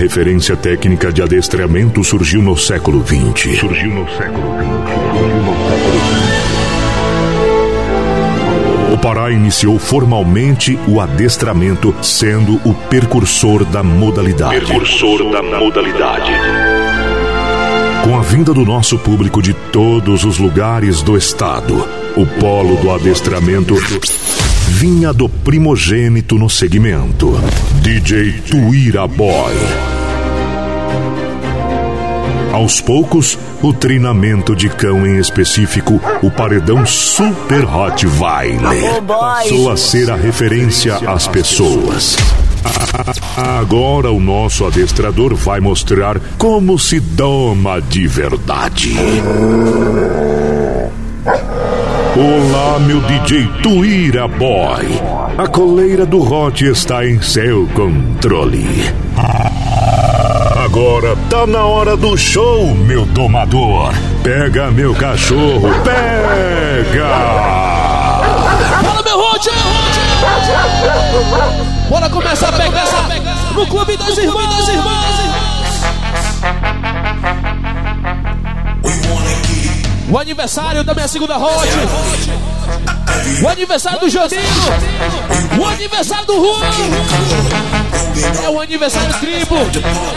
Referência técnica de adestramento surgiu no século XX. Surgiu no século XX. O Pará iniciou formalmente o adestramento, sendo o precursor da modalidade. Precursor da modalidade. Com a vinda do nosso público de todos os lugares do estado, o polo do adestramento vinha do primogênito no segmento, DJ Tuira Boy. Aos poucos, o treinamento de cão em específico, o paredão Super Hot Vile, passou a ser a referência às pessoas. Agora o nosso adestrador vai mostrar como se doma de verdade. Olá, meu DJ Tuira Boy. A coleira do Hot está em seu controle. Agora tá na hora do show, meu domador. Pega meu cachorro, pega! Fala, meu Hot! Bora começar a pegar no Clube das Irmãs, O aniversário da minha segunda Hot. O aniversário do Jandinho. O aniversário do Juan. É o aniversário triplo.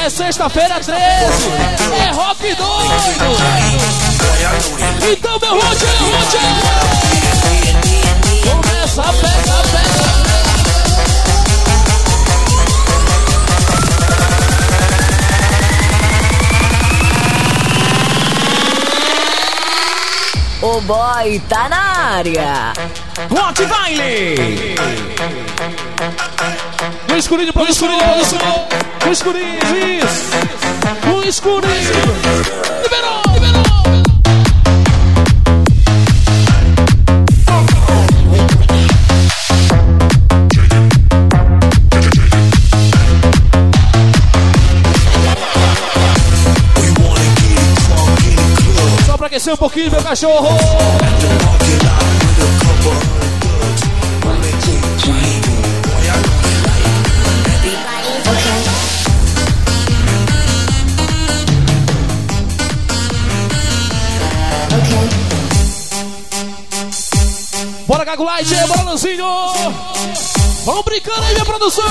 É sexta-feira 13. É rock doido. Então, meu meu Hot. Começa a pegar, pega. Boy tá na área. Hot Baile! O escurinho, produção! O escurinho, isso! O escurinho! Liberou, liberou! Só pra pouquinho, meu cachorro! Bora, Gago Light, bora, Lanzinho! Vamos brincando aí, minha produção!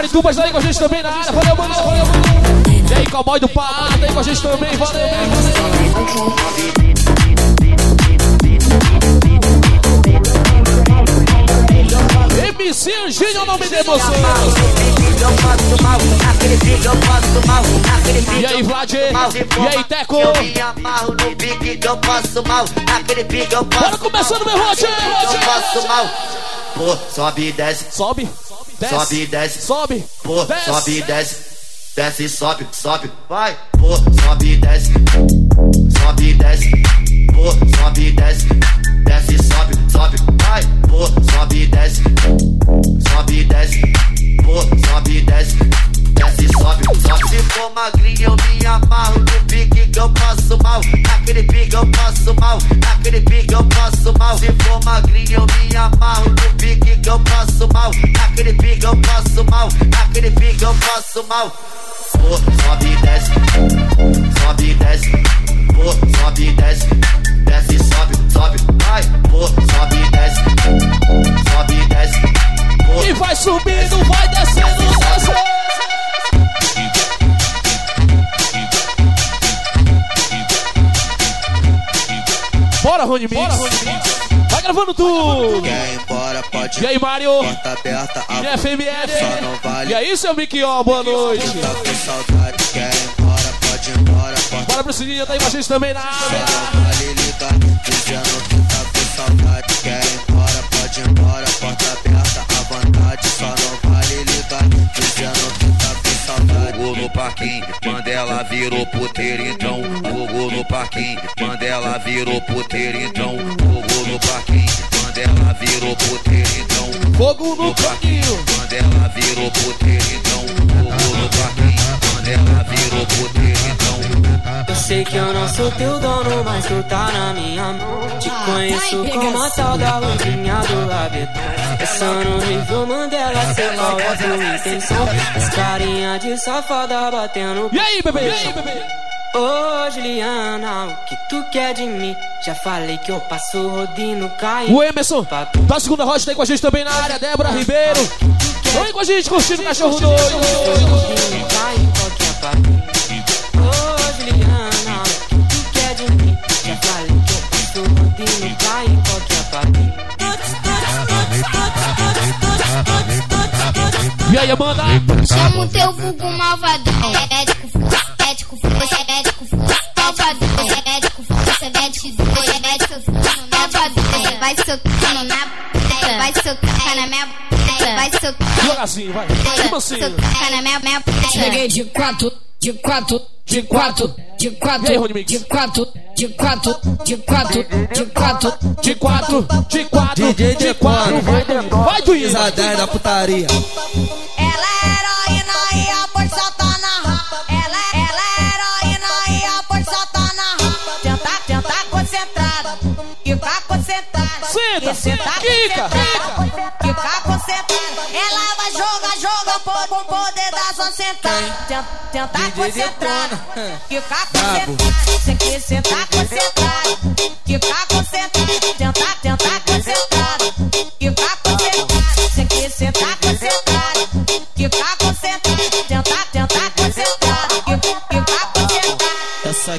Zé de Maritubas tá aí com a gente também na área. Valeu, mano, valeu, mano. E aí, cowboy do Pará, tá aí com a gente também. Valeu, valeu. MC Anjinho é o nome de emoção. E aí, Vlad? E aí, Teco? Bora começando, meu Roger! Pô, sobe e desce, Sobe, desce, sobe e desce, sobe, pô, desce. sobe e desce, desce e sobe, sobe, vai, pô, sobe e desce, sobe e desce, pô, sobe e desce, desce sobe, vai, pô, sobe e desce, sobe e desce, pô, sobe e desce, desce sobe, sobe. Se for magrinho eu me amarro no pique que eu passo mal, naquele pique eu passo mal, naquele pique eu passo mal. Se for magrinho eu me amarro no pique que eu passo mal, naquele pique eu passo mal, naquele pique eu passo mal. Pô, sobe e desce, sobe e desce, pô, sobe e desce, desce sobe, vai, pô, sobe e desce, sobe e desce. Pô. E vai subindo, vai descendo, descendo. Bora, Rony Mix. Bora, Rony Mix. Vai gravando tudo. Vai embora, pode. E aí, Mário? Porta aberta, a e FML. Só não vale. E é aí, seu Miquió, boa noite. Tá pode ir embora, Bora pro seguinte, tá aí com a gente também na área. não vale ligar, dizendo que tá com saudade, quer ir embora, pode ir embora, porta aberta, à vontade. Só não vale ligar, dizendo que tá com saudade. Fogo no parquinho, Mandela virou puteiro então. Fogo no parquinho, Mandela virou puteiro então. Fogo no parquinho, Mandela virou puteiro então. Fogo no caminho. Mandela virou puteiro então. Fogo no parquinho, Mandela virou puteiro então. Eu sei que eu não sou teu dono, mas tu tá na minha mão. Te conheço como a tal da luzinha do labetão. Pensando no nível Mandela, sei qual é a tua intenção. As carinha de safada batendo. E aí, bebê? E aí, bebê? Ô Juliana, o que tu quer de mim? Já falei que eu passo rodinho, caio. O Emerson, da segunda rocha, tá aí com a gente também na área. Débora Ribeiro. Vem aí com a gente curtindo o cachorro doido. Aí, Amanda? Chama o teu vulgo malvadão. É médico, médico, você é médico. Você é médico, você é médico, você é médico, malvadão. Você vai socando na puta, vai socar na minha puta, vai socar. Devagarzinho, vai. Tipo assim. Socar na minha, minha puta. Cheguei de quatro, de quatro, de quatro, de E quatro, de quatro, de quatro, de quatro, de quatro, De quatro, de quatro, de quatro. Vai, vai, Duísa. Camisa 10 da putaria. Ela é heroína e a força tá na rapa. Ela, ela é heroína e a força tá na rapa. Tenta, tenta concentrada, fica concentrada. Senta, E senta quica, concentrada, Fica concentrada. Ela vai jogar, joga por, por poder da sua sentada. Tenta, tenta concentrada, fica concentrada. Você quer sentar concentrada, fica concentrada. Tenta, tenta concentrada, fica concentrada. Você quer sentar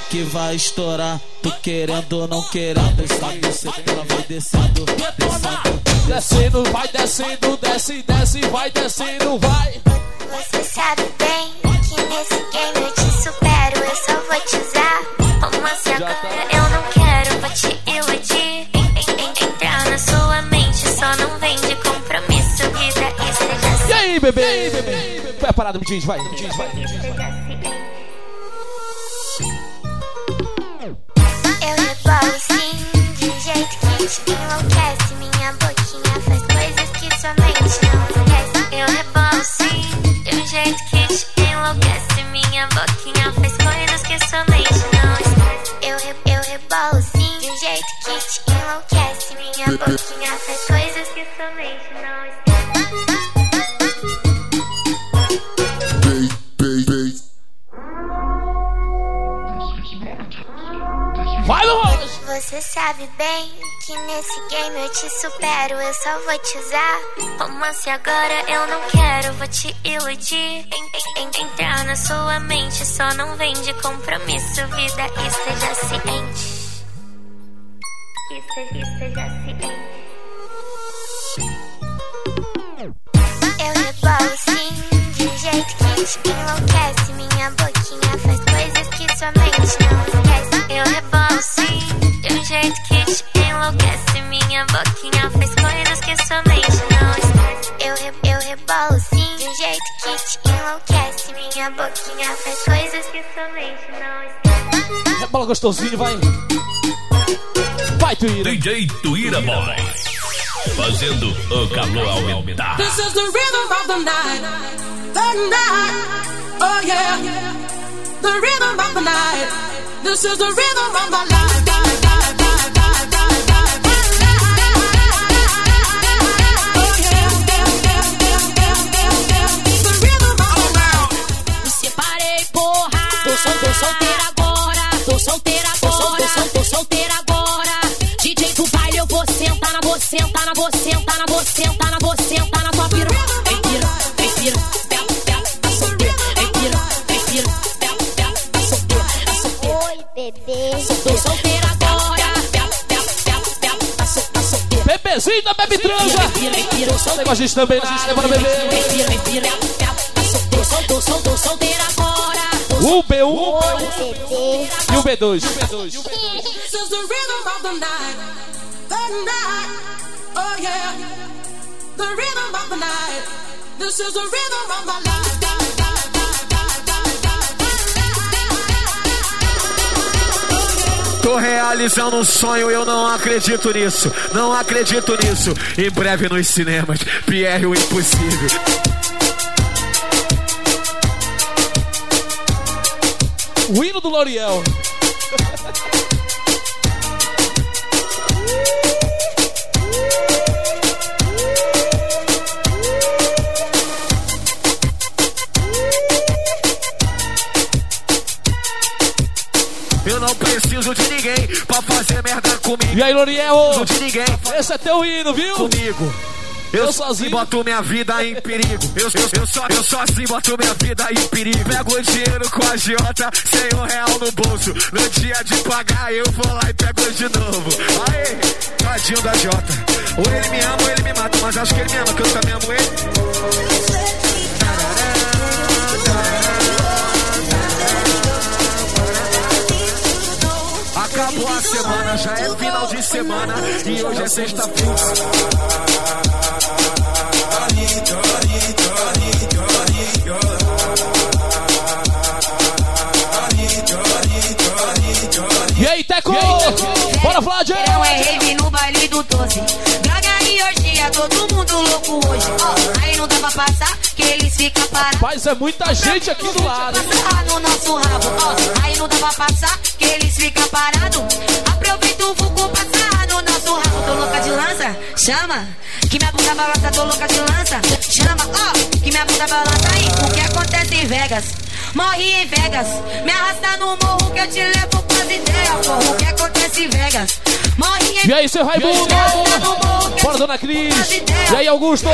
Aqui vai estourar, tu querendo ou não querendo, sabe? Você ela vai descendo, descendo. Descendo, vai descendo, desce, desce, vai descendo, vai. Você sabe bem que nesse game eu te supero, eu só vou te usar. Como assim agora eu não quero, vou te iludir. En- en- en- Entrar na sua mente, só não vem de compromisso, vida, isso já E aí, bebê? Vai parado, me diz, vai, me diz, vai. Eu jeito que te enlouquece. Minha boquinha faz coisas que sua mente não esquece. Eu rebolo sim, de um jeito que te enlouquece. Minha boquinha faz coisas que sua mente não esquece. Eu, re eu rebolo sim, de um jeito que te enlouquece. Minha boquinha faz coisas que sua mente não esquece. Vai, rosto. Você sabe bem que nesse game eu te supero, eu só vou te usar. Romance agora eu não quero, vou te iludir. En- en- entrar na sua mente, só não vem de compromisso, vida, esteja ciente. Esteja, esteja ciente. Eu rebolo sim, de um jeito que te enlouquece. Minha boquinha faz coisas que sua mente não esquece. Eu rebolo sim, de um jeito que enlouquece. Minha boquinha faz coisas que sua mente não esquece. Eu, re eu rebolo sim, de um jeito que te enlouquece. Minha boquinha faz coisas que sua mente não esquece. É bola gostosinho, vai. Vai, Tuíra. DJ Tuíra Boy. Fazendo o calor aumentar. This is the rhythm of the night, the night, oh yeah, the rhythm of the night. This is the rhythm of my life. Tô, sol, tô solteira agora. Tô solteira agora. Tô, sol, tô solteira agora. DJ do baile, eu vou sentar na vou sentar na vou sentar na vou sentar na vou sentar na tua piru. Vem pira, vem pira, vem pira, tá solteira. Vem pira, vem pira, vem pira, tá solteira, tá solteira. Oi, bebê. Tô solteira agora. Senta, bebe transa. Senta com a gente também na área, bora beber. Tô solteira agora. O B1 e o B2. This is the rhythm of the night. The night. Oh yeah. The rhythm of the night. This is the rhythm of my life. Tô realizando um sonho, eu não acredito nisso. Não acredito nisso. Em breve nos cinemas, Pierre o Impossível. O hino do L'Oreal. Eu não preciso de ninguém pra fazer merda comigo. E aí? Não preciso de ninguém Esse é teu hino, viu? comigo. Eu, Eu sozinho boto minha vida em perigo. Eu, eu, eu, só, eu sozinho boto minha vida em perigo. Pego o dinheiro com a Jota, sem um real no bolso. No dia de pagar, eu vou lá e pego de novo. Aê, tadinho da Jota. Ou ele me ama ou ele me mata, mas acho que ele me ama, que eu também amo ele. Acabou a semana, já é final de semana e hoje é sexta-feira. E aí, Teco? Bora, Vlad! É rave no baile do 12. Todo mundo louco hoje. Ó, aí não dá pra passar, que eles ficam parados. Rapaz, é muita gente aqui do lado. Passar no nosso rabo, ó. Aí não dá pra passar, que eles ficam parados. Aproveita o vulgo passar no nosso rabo. Tô louca de lança, chama. Que minha bunda balança, tô louca de lança. Chama, ó. Que minha bunda balança aí. O que acontece em Vegas? Morri em Vegas. Me arrasta no morro que eu te levo pras ideias, porra. O que acontece Vegas? E aí, seu Raimundo? Bora, dona Cris. E aí, Augusto?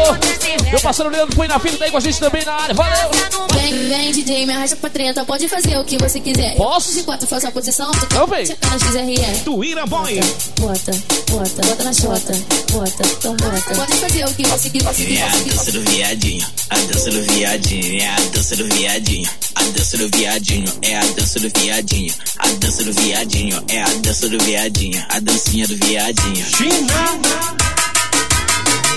Meu parceiro Leandro põe na fila, tá aí com a gente também na área. Valeu! Vem, vem, DJ, me arrasta pra treta. Pode fazer o que você quiser. Posso? De quatro, faz a posição. Tu Então vem. Tuíra Boy. Bota, bota, bota na chota. Bota, então bota. Pode fazer o que você quiser. É a dança do viadinho, a dança do viadinho, é a dança do viadinho, a dança do viadinho, é a dança do viadinho, a dança do viadinho, é a dança do viadinho, a dancinha do viadinho.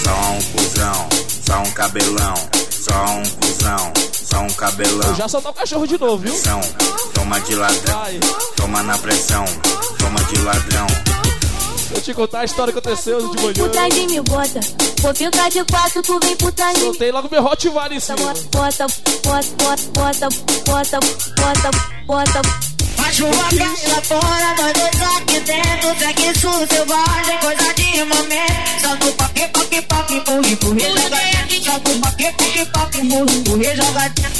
Só um cuzão, só um cabelão, só um cuzão, só um cabelão. Já soltar o cachorro de novo, viu? Pressão, Toma de ladrão, toma na pressão, toma de ladrão. Deixa eu te contar a história que aconteceu de manhã. Puta de mil, bota. Vou ficar de quatro, tu vem puta de mil. Soltei logo meu Rottweiler em cima. Bota, bota, bota, bota, bota, bota, bota. Acho uma lá fora, nós dois aqui dentro. Segue isso, selvagem, coisa de momento. Só no paque, paque, paque, empurre, empurre, jogadinha. Só no paque, paque, paque, empurre, empurre, jogadinha.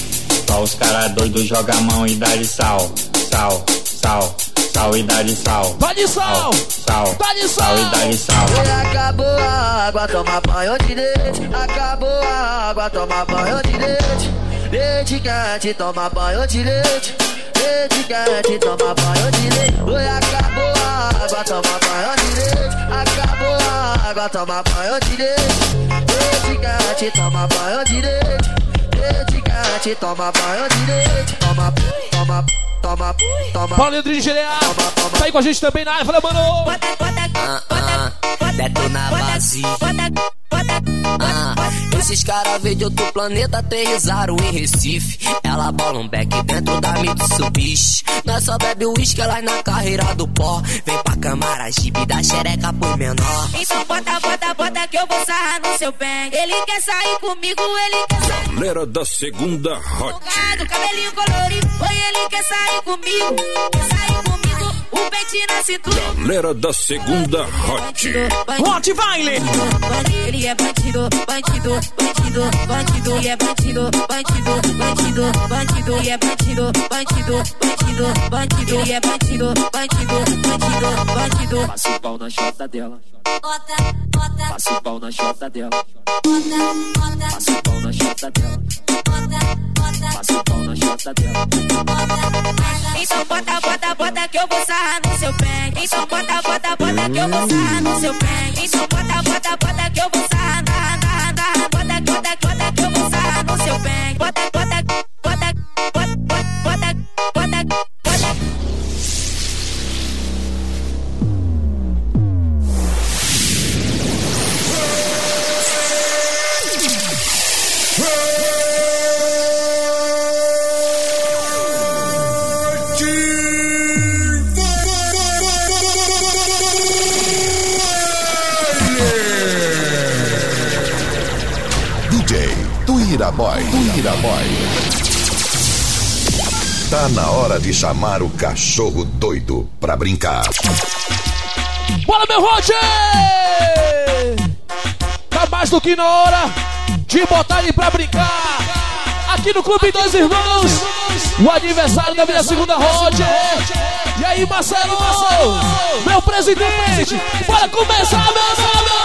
Só os caras doidos jogam a mão e dá de sal, sal, sal, sal e dá de sal. Dá de sal! Sal, Dá de sal e dá de sal. Acabou a água, toma banho de leite. Acabou a água, toma banho de leite. Leite quente, toma banho de leite. Leite quente, toma banho de leite. Oi, acabou a água, toma banho de leite. Acabou a água, toma banho de leite. Leite quente, toma banho de leite. Leite quente, toma banho de leite. Toma, toma, toma, toma. Leandro de Gerear. Tá aí com a gente também na área. Valeu, mano! Ah, ah, detona base. Ah, esses caras veio de outro planeta aterrizaram em Recife. Ela bola um beck dentro da Mitsubishi. Nós só bebe uísque, elas na carreira do pó. Vem pra câmara, jibe da xereca por menor. Então bota, bota, bota que eu vou sarrar no seu bem. Ele quer sair comigo, ele quer sair Galera da segunda Hot. do cabelinho colorido. Oi, ele quer sair comigo, quer sair comigo. O pente na cintura. Galera da segunda Hot. Hot Baile! Ele é bandido, bandido, bandido, bandido. Ele é bandido, bandido, bandido, bandido. Ele é bandido, bandido, bandido, bandido. Ele é bandido, bandido, bandido, bandido. Passa o pau na chota dela. Bota, bota, Passa o pau na chota dela. bota, bota, Passa o pau na chota dela. Então bota, bota, bota que eu vou sarrar no seu pé. Então bota, bota, bota que eu vou sarrar no seu pé. Então bota, bota, bota, chamar o cachorro doido pra brincar. Bora, meu Roger! Tá mais do que na hora de botar ele pra brincar. Aqui no Clube Dois Irmãos, o aniversário da minha segunda Roger. E aí, Marcelo, meu presidente, bora começar, meu irmão!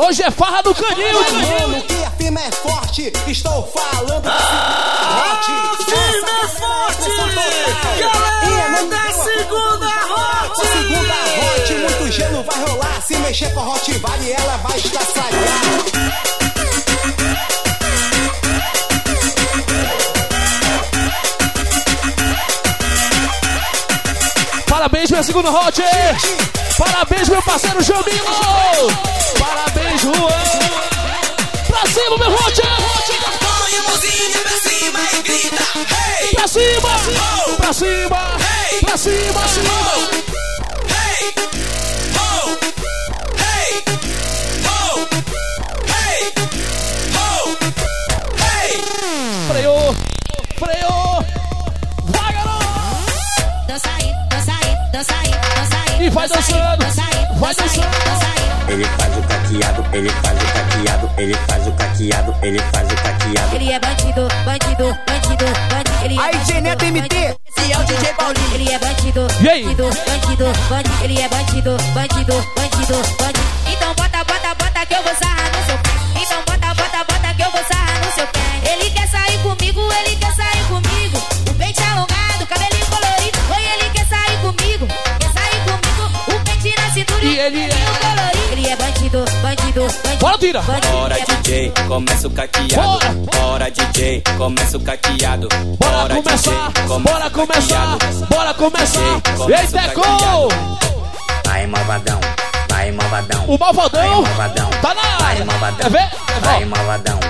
Hoje é farra do canil, Mano, que a firma é forte, estou falando da segunda hot. Firme é forte! Galera da segunda hot! A segunda hot, muito gelo vai rolar. Se mexer com a hot vale, ela vai estraçalhar. Parabéns, minha segunda Hot! Parabéns, meu parceiro Jamilo! Cima! Hey! Pra cima! Hey! Oh! Hey! Oh! Hey! Oh! Hey! Freou! Freou! Vai, garoto! Dança aí, dança aí, dança aí, dança aí. E vai dançando! Vai dançando! Ele faz o caqueado, ele faz o caqueado, ele faz o caqueado, ele faz o caqueado. Ele é bandido, bandido, bandido, bandido. Ele é Aí, bandido, Geneta MT, esse é o DJ Paulinho. Ele é bandido, bandido, bandido, bandido. Ele é bandido, bandido, bandido, bandido. Então bota, bota, bota que eu vou sarrar no seu pé. Então bota, bota, bota que eu vou sarrar no seu pé. Ele quer sair comigo, ele quer sair comigo. O peito alongado, cabelinho colorido. Oi, ele quer sair comigo, quer sair comigo. O peito na cintura E ele é- Bora, tira! Bora DJ, começa o caqueado. Bora DJ, começa o caqueado. Bora começar! Bora começar! Bora começar! Ei, Teco! Vai malvadão, vai malvadão. O malvadão Vai malvadão. tá na Vai área! malvadão. Quer ver? Vai malvadão,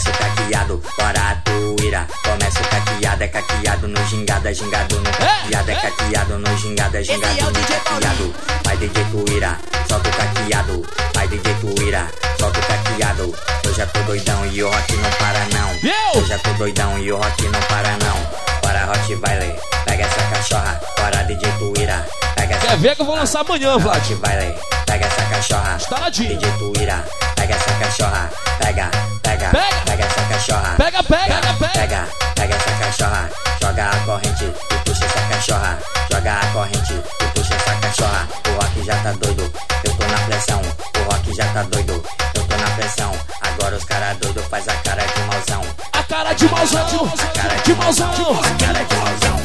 começa o caqueado. Bora tuíra, começa o caqueado. É caqueado no gingado, é gingado no caqueado. É caqueado no gingado, é gingado é o no caqueado. Vai DJ tuíra, solta o caqueado. Vai DJ tuíra, solta o caqueado. Eu já tô doidão e o rock não para não. Eu? Já tô doidão e o rock não para não. Bora Hot Valley, pega essa cachorra. Bora DJ tuíra, pega essa Quer ver que eu vou lançar amanhã, Vlad? Hot Valley, pega essa cachorra. Instaladinho. DJ Tuíra, pega essa cachorra. Pega, pega, Pega. pega essa cachorra. Pega, pega, pega. Pega, pega essa cachorra. Joga a corrente e puxa essa cachorra. Joga a corrente e puxa essa cachorra. O rock já tá doido, eu tô na pressão. O rock já tá doido, eu tô na pressão. Agora os cara doido faz a cara de mauzão. Cara de mauzão! Cara De mauzão! Cara de mauzão.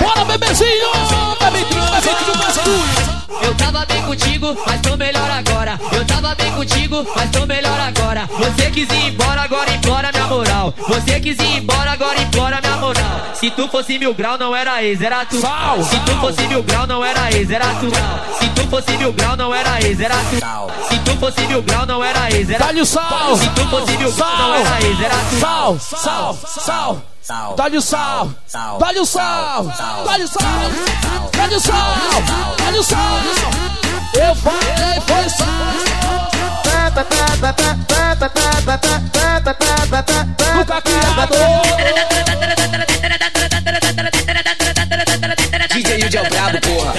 Bora, bebezinho! Bebezinho, bebezinho, bebezinho! Eu tava bem contigo, mas tô melhor agora. Eu tava bem contigo, mas tô melhor agora. Você quis ir embora, agora implora minha moral. Você quis ir embora, agora implora minha moral. Se tu fosse mil grau, não era ex, era tu. Sal, Se tu fosse mil grau, não era ex, era tu. Se tu fosse mil grau, não era ex, era tu. Se tu fosse mil grau, não era ex, era sal! Se tu fosse mil grau, não era ex, era tu. Sal, sal, sal! Sal, Dá-lhe o sal! sal, Dá-lhe o sal! sal, Dá-lhe o sal! Dá-lhe o sal! Dá-lhe o sal! Eu falei, foi sal! No caqueado! DJ Yude é o brabo, porra.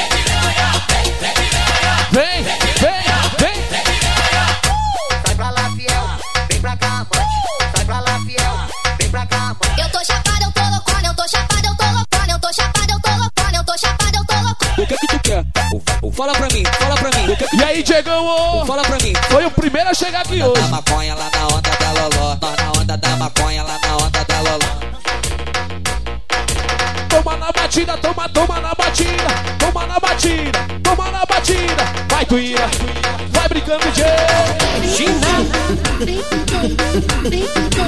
Aí, Diegão? Fala pra mim. Foi o primeiro a chegar aqui hoje. Da maconha lá na onda da loló. Nós na onda da maconha lá na onda da loló. Toma na batida, toma, toma na batida. Toma na batida, toma na batida. Vai, Tuíra. Vai brincando, DJ.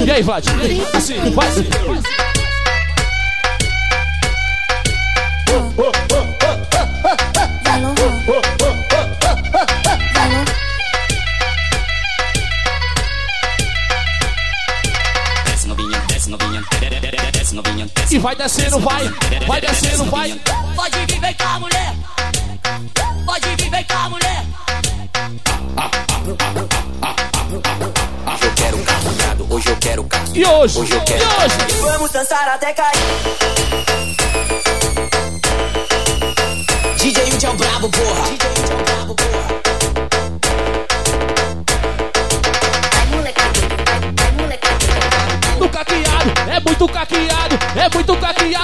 E aí, Vlad? E aí? Assim, vai sim. Vai sim. Desce vai descendo, vai. Vai descendo, vai. Pode vir, vem cá, mulher. Pode vir, vem cá, mulher. Hoje eu quero carro hoje eu quero carro. E hoje? Hoje eu quero E hoje? Vamos dançar até cair. DJ Udi é o brabo, porra.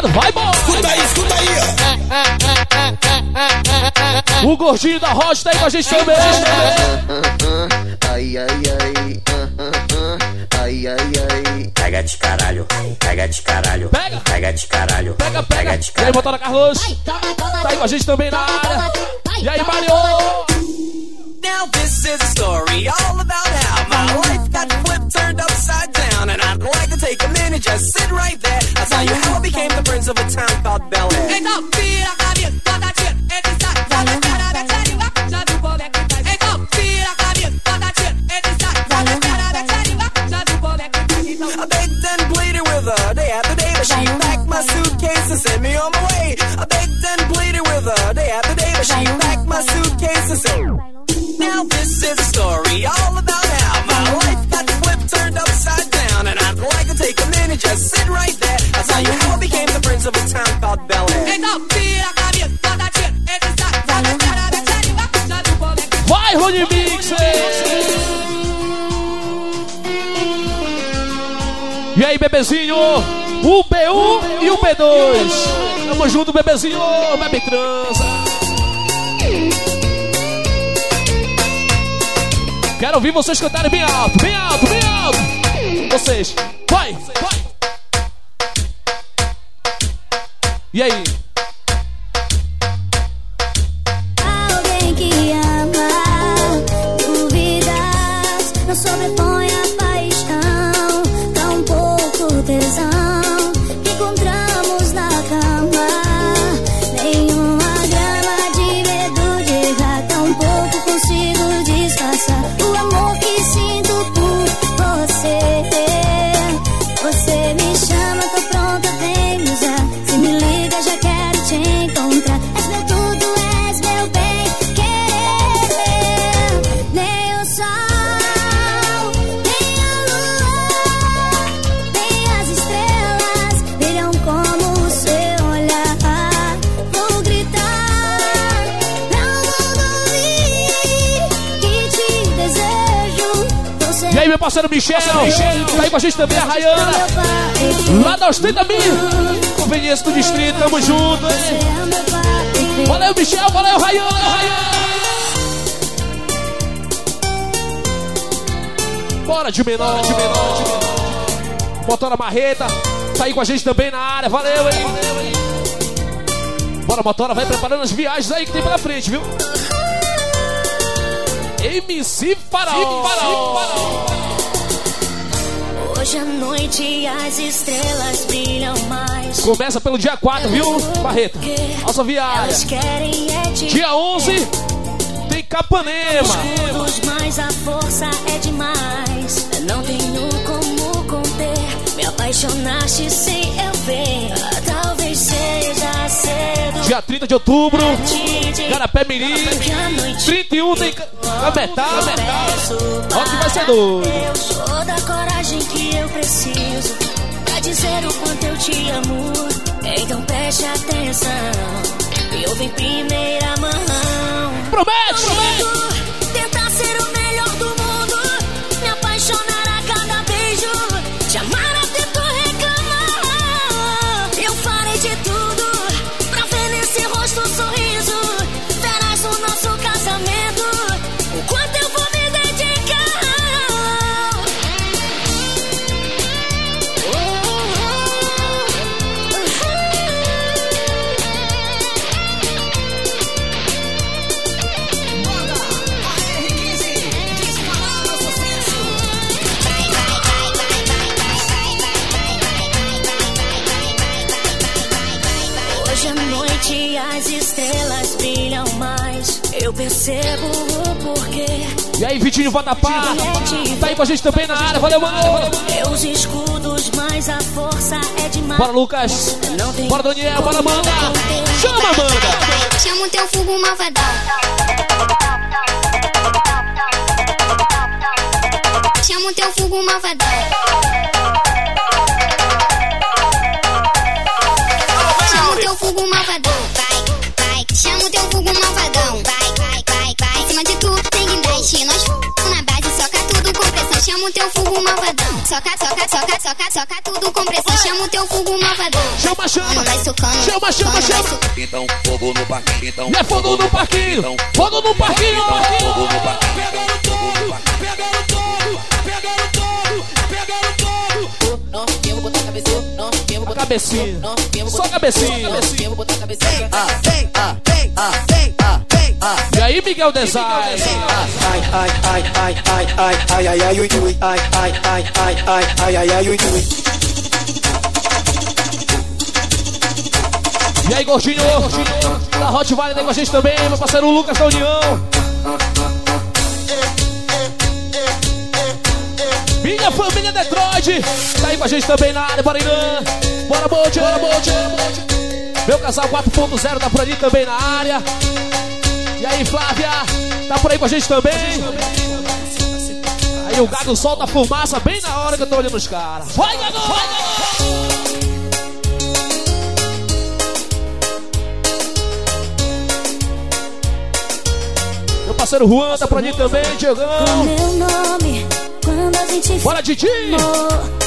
Caqueado. Vai, bola. Escuta aí, escuta aí, ó. O gordinho da Rocha tá aí com a gente também. Ai, ai, ai. Ai, ai, ai. Pega de caralho, pega de caralho. Pega. Pega de caralho. Pega, pega. de E aí, caralho. motora Carlos. Tá aí com a gente também na área. E aí, Mario. Of a town called Bel Air. Bebezinho? O B1 e o B2. Tamo junto, bebezinho. Bebe transa. Quero ouvir vocês cantarem bem alto, bem alto, bem alto. Vocês, vai, vai. E aí? Ostenta Mil. Conveniência do distrito, tamo junto, hein? Valeu, Michel, valeu, Rayana, Rayana. Bora de menor, de menor, de menor. Motora Marreta, tá aí com a gente também na área, valeu, hein? Bora, Motora, vai preparando as viagens aí que tem pela frente, viu? MC Faraó. Hoje à noite as estrelas brilham mais. Começa pelo dia 4, viu, Barreto? Nossa viagem. é Dia 11 tem Capanema. Escudos, mas a força é demais. Não tenho como conter. Me apaixonaste sem eu ver. Dia 30 de outubro, Garapé Mirim. que a noite 31 tem a metade. Ó que vai ser doido. Eu sou da coragem que eu preciso pra dizer o quanto eu te amo. Então preste atenção. Eu vim primeira mão. Promete! Prometo percebo o porquê. E aí, Vitinho Vatapá, tá aí com a gente também na área, valeu, mano! Meus escudos, mas a força é demais. Bora, Lucas! Bora, Daniel, bora, Amanda! Chama, Amanda! Chama o teu fogo malvadão. Chama o teu fogo malvadão. soca, soca, soca, soca, soca tudo compressão. Chama o teu fogo malvador. Chama, chama. Chama, chama, chama. Então, fogo no parquinho. Então, fogo no parquinho. Então, fogo no parquinho. Então, fogo no parquinho. Pegaram todo, pegaram todo, pegaram todo, pegaram todo. Não, eu vou botar cabeça Não, eu vou botar cabecinha. Só cabeça Só cabecinha. Vem, ah, vem, ah, vem. E aí, Miguel Design? Ai, ai, ai, ai, ai, ai, ai, ai, ai, ui, ui, ai, ai, ai, ai, ai, ai, ai, ai, ui, ui. E aí, gordinho? Da Hot Valley tem com a gente também, meu parceiro Lucas da União. Minha família Detroit, tá aí com a gente também na área, bora Irã. Bora, Bolt, bora, Bolt, bora, Bolt. Meu casal 4.0 tá por ali também na área. E aí, Flávia, tá por aí com a gente também. Aí o Gago solta a fumaça bem na hora que eu tô olhando os caras. Vai, Gago! Vai, Gago! Meu parceiro Juan tá por ali também, Diegão. Meu nome, quando a gente Bora, Didi!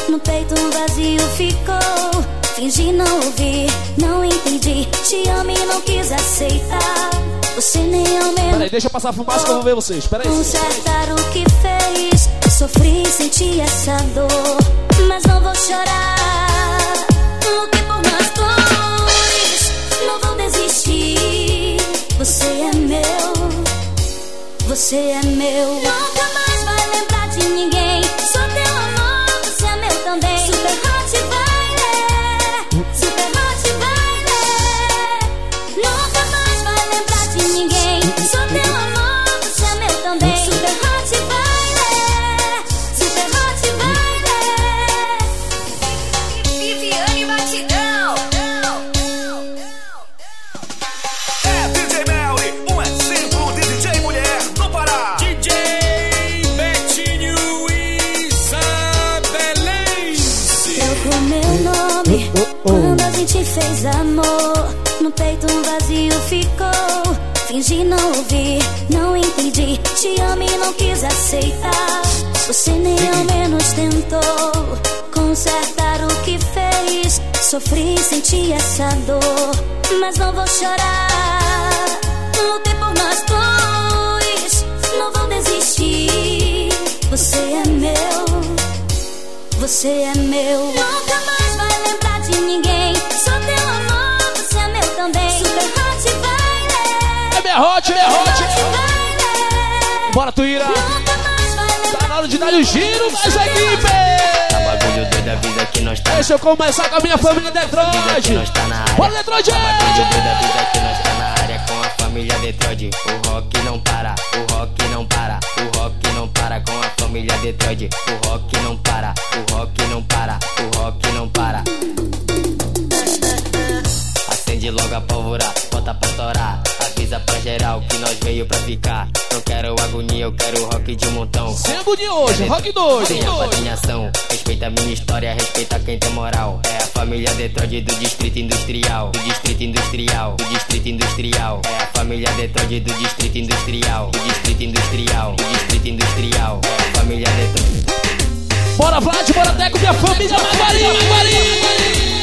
No peito um vazio ficou. Fingi não ouvir, não entendi. Te amo e não quis aceitar. Você nem ao menos Peraí, deixa eu passar a fumaça que eu vou ver vocês. Peraí. consertar o que fez. Sofri, senti essa dor, mas não vou chorar. Lutei por nós dois, não vou desistir. Você é meu, você é meu. Fingi não ouvir, não entendi. Te amo e não quis aceitar. Você nem ao menos tentou consertar o que fez. Sofri, senti essa dor, mas não vou chorar. Lutei por nós dois, não vou desistir. Você é meu. Você é meu. Minha hot. Bora, Tuíra. Tá na hora de dar o giro mais equipe. Tá bagulho doido da vida que nós tá. Deixa eu começar com a minha família Detroit. Bora, Detroit. Bagulho doido da vida que nós tá na área com a família Detroit. O rock não para, o rock não para, o rock não para com a família Detroit. O rock não para, o rock não para, o rock não para. Acende logo a pólvora, bota pra torar. Avisa pra geral que nós veio pra ficar. Não quero agonia, eu quero rock de montão. Sem agonia hoje, rock doido. Sem apadrinhação, respeita a minha história, respeita quem tem moral. É a família Detroit do distrito industrial. Do distrito industrial, do distrito industrial. É a família Detroit do distrito industrial. Do distrito industrial, do distrito industrial. É a família Detroit. Bora, Vlad, bora, Deco, minha família Maguari, Maguari.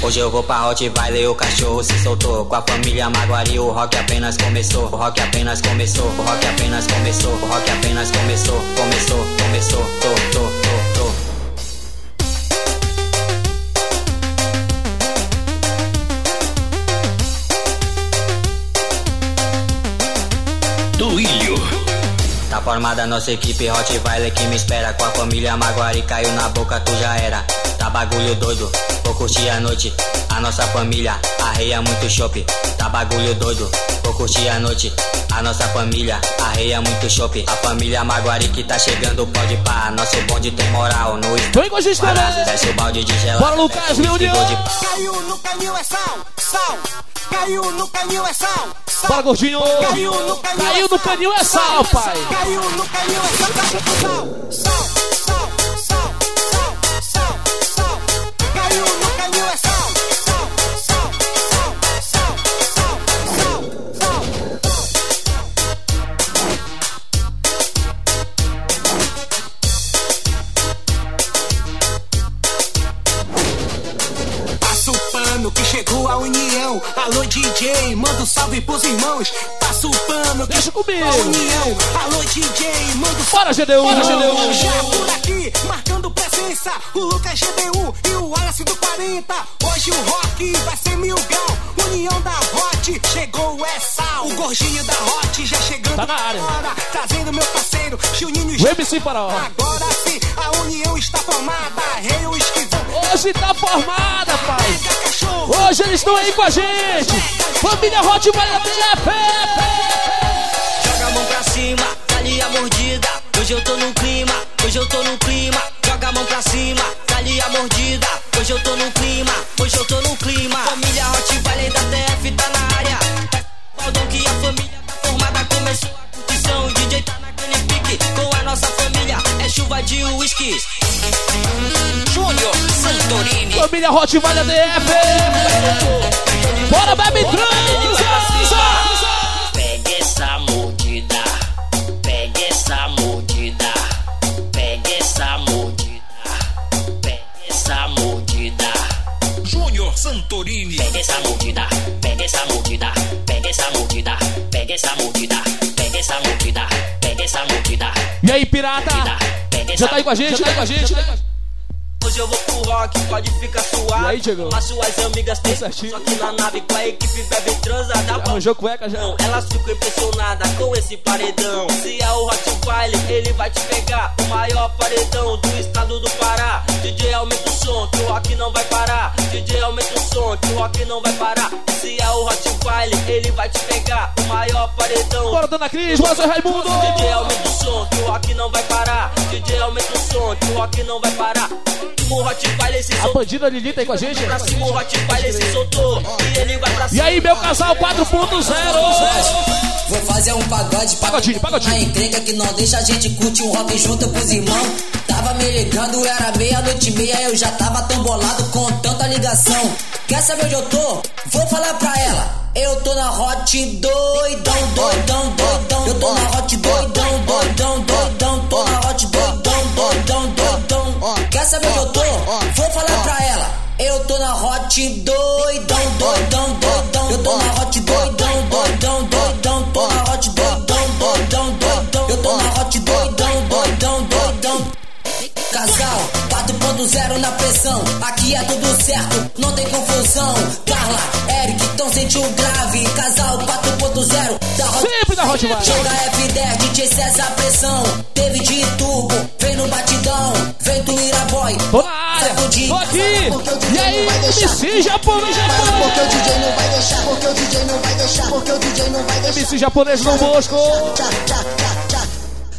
Hoje eu vou pra Valley, o cachorro se soltou. Com a família Maguari, o rock apenas começou. O rock apenas começou, o rock apenas começou. O rock apenas começou, começou, começou. Tô, tô, tô, tô. Tá formada nossa equipe Rottweiler que me espera. Com a família Maguari caiu na boca, tu já era. Tá bagulho doido, vou curtir a noite. A nossa família arreia muito chope. Tá bagulho doido, vou curtir a noite. A nossa família arreia muito chope. A família Maguari que tá chegando pode pá. Nosso bonde tem moral no Vem com a gente também. Desce o balde de. Bora, Lucas, meu Deus. Caiu no canil é sal, sal. Caiu no canil é sal. sal. Bora, gordinho. Caiu no canil Caiu é no canil é sal, pai. Caiu no canil é sal, sal, sal, sal, sal, sal, sal, Alô DJ, manda um salve pros irmãos. Passa o pano Deixa comigo. a união. Alô DJ, manda um Bora, GDU. Bora, GDU. Já por aqui, marcando presença. O Lucas GDU e o Wallace do 40. Hoje o rock vai ser mil grau. União da Hot, chegou sal. O gordinho da Hot já chegando Tá na área. agora. Trazendo meu parceiro, Juninho O MC Faraó. Agora sim, a união está formada. Rei o esquivão. Hoje tá formada, pai. Hoje eles estão aí com a gente. Família Hot vai da Joga a mão pra cima, dali a mordida. Hoje eu tô no clima, hoje eu tô no clima. Joga a mão pra cima, dali a mordida. Hoje eu tô no clima, hoje eu tô no clima. Família Hot Valley da TF tá na área. Baldão que a família tá formada. Começou a curtição, o DJ tá naquele pique. Com a nossa família, é chuva de uísque. Júnior Santorini. Família Hot da DF. Bora, bebe transa. Pega essa mordida, pega essa mordida, pega essa mordida, pega essa mordida. Júnior Santorini. Pega essa mordida, pega essa mordida, pega essa mordida, pega essa mordida, pega essa mordida, pega essa mordida. E aí, pirata? Já tá aí com a gente? Já tá aí com a gente? Hoje eu vou pro rock, pode ficar suave. E aí, Diego? Mas suas amigas certinho. Só que na nave com a equipe bebe transa, dá pra Arranjou cueca já? não, elas ficam impressionadas com esse paredão. Se é o Hot File, ele vai te pegar. O maior paredão do estado do Pará. DJ aumenta o som, que o rock não vai parar. DJ aumenta o som, que o rock não vai parar. Se é o Hot File, ele vai te pegar. O maior paredão. Bora, Dona Cris, bora, Raimundo. DJ aumenta o som, que o rock não vai parar. DJ aumenta o som, que o rock não vai parar. A bandida Lili tá aí com a gente? Pra cima o Hot File se soltou. E ele vai pra E aí, meu casal 4.0. Vou fazer um pagode pra Pagodinho, pagodinho. encrenca que não deixa a gente curtir um rock junto com os irmãos. Tava me ligando, era meia-noite e meia, eu já tava tão bolado com tanta ligação. Quer saber onde eu tô? Vou falar pra ela. Eu tô na hot doidão, doidão, doidão. Eu tô na hot doidão, doidão, doidão. Tô na hot doidão, doidão, doidão. Quer saber onde eu tô? Vou falar pra ela. Eu tô na hot doidão, 4.0 na pressão. Aqui é tudo certo, não tem confusão. Carla, Eric, então sentiu grave. Casal 4.0 da Hot Sempre da Hot. Chega F10, DJ César pressão. Teve de turbo, vem no batidão. Vem tu Iraboy. Tô aqui. E aí, MC japonês. Porque o DJ não vai deixar, porque o DJ não vai deixar, porque o DJ não vai deixar. MC japonês no Bosco.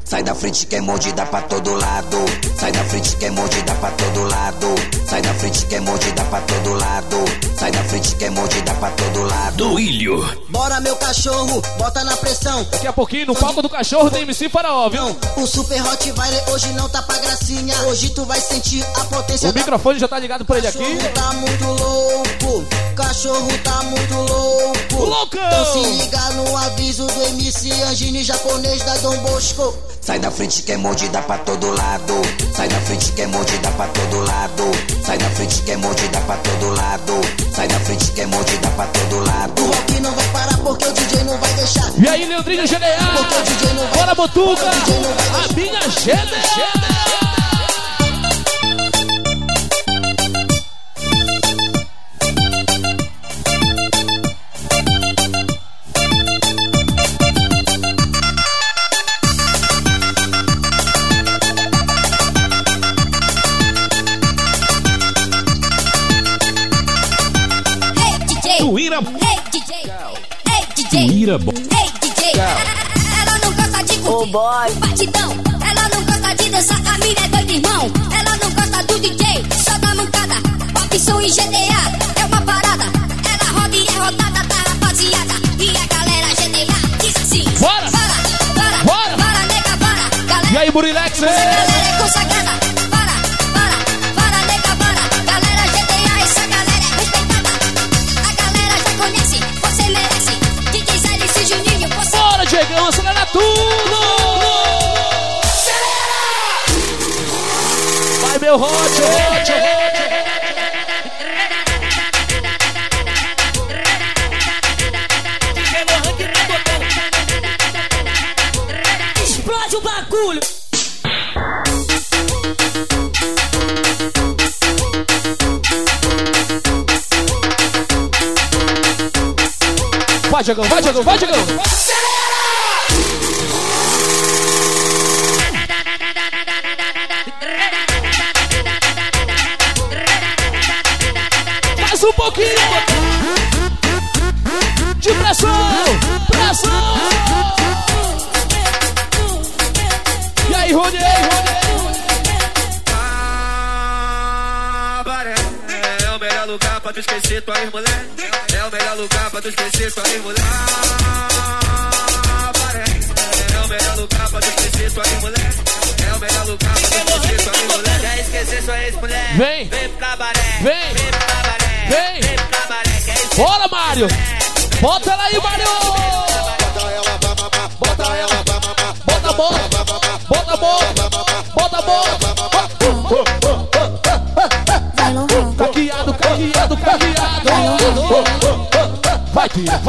Sai da frente que é mordida pra todo lado. Sai da frente que é mordida pra todo lado. Sai da frente que é mordida pra todo lado. Sai da frente que é mordida pra todo lado. Do Ilho. Bora meu cachorro, bota na pressão. Daqui a pouquinho, no palco do cachorro tem MC Faraó, viu? O Super Hot Valley hoje não tá pra gracinha. Hoje tu vai sentir a potência O microfone já tá ligado por ele aqui. Cachorro tá muito louco, cachorro tá muito louco. Loucão! Então se liga no aviso do MC Angini japonês da Dom Bosco. Sai da frente que é mordida pra todo lado. Sai da frente que é mordida pra todo lado. Sai da frente que é mordida pra todo lado. Sai da frente que é mordida pra todo lado. O rock não vai parar porque o DJ não vai deixar. E aí, Leandrinho GDA. Porque o DJ não vai Bora, Botuca. A minha GDA. Ei, DJ, ela não gosta de curtir oh boy. batidão. Ela não gosta de dançar, a mina é doida, irmão. Ela não gosta do DJ, só da mancada. Pop, som e GTA, é uma parada. Ela roda e é rodada, tá rapaziada. E a galera GTA diz assim: Bora! Bora, bora, Bora! bora, nega, bora. Galera, E aí, Burilex? essa galera é consagrada. Meu hot, hot, hot. Explode o bagulho. Vai, Diegão, vai, Diegão, vai. Mais melhor lugar pra tu esquecer tua ex-mulher Cabaré É o melhor lugar pra tu esquecer tua ex-mulher É o melhor lugar pra tu esquecer tua ex-mulher Quer esquecer sua ex-mulher? Vem. Vem pro cabaré Vem. Vem pro cabaré Vem. Vem pro cabaré Quer esquecer Bora, Mário. Bota ela aí, Mário. Bota ela pra mamar. Bota a bola. Bota a bola. Bota a bola. Caqueado, caqueado, caqueado. Vai, tira, vai, tira.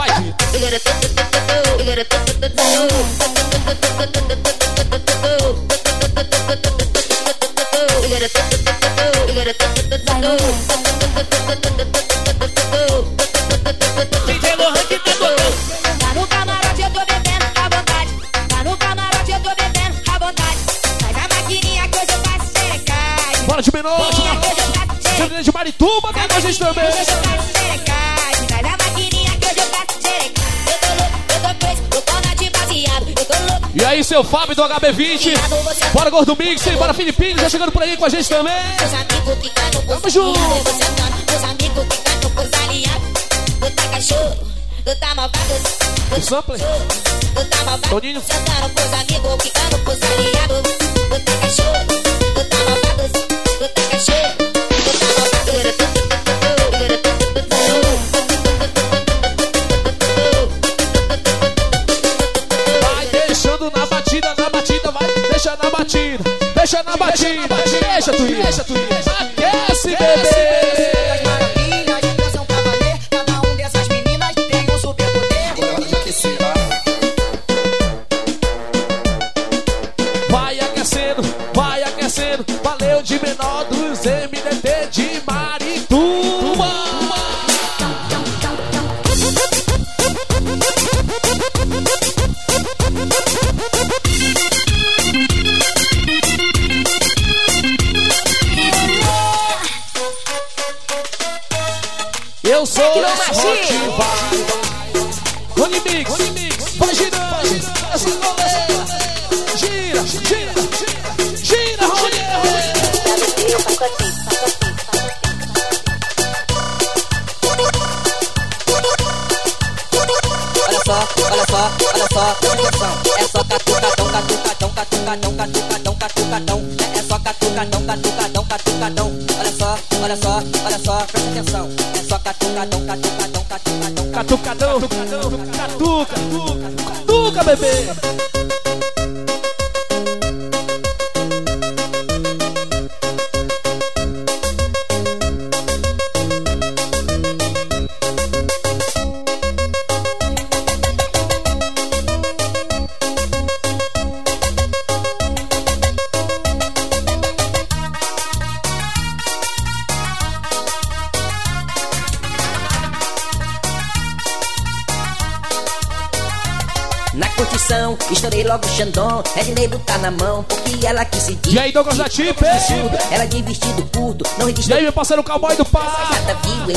DJ Lohan que tá tocando Tá no camarote, eu tô bebendo à vontade. Tá no camarote, eu tô bebendo à vontade. Faz a maquininha que hoje eu faço serecagem. Bora de menor. Eu faço Juliana de Marituba, tá com a gente também. Aí, seu Fábio do HB20. Bora, Gordo Mix. Bora, Filipinho. Já chegando por aí com a gente também. Tamo junto. Tá tá. O sample. Tu tá malvado. Toninho. Sentando amigos cantam pros aliados. Tá cachorro, batida. Deixa tu ir, deixa tu ir. É só catucadão, catucadão, catucadão, catucadão, catucadão. É é só catucadão, catucadão, catucadão. Olha só, olha só, olha só, presta atenção. É só catucadão, catucadão, catucadão. Catucadão, catucadão, catuca, catuca, catuca, bebê. Xandão, Ednei botar na mão, porque ela quis se E aí, Douglas da Tipe? Ela de vestido curto, não E registrou aí, meu parceiro cowboy do pai?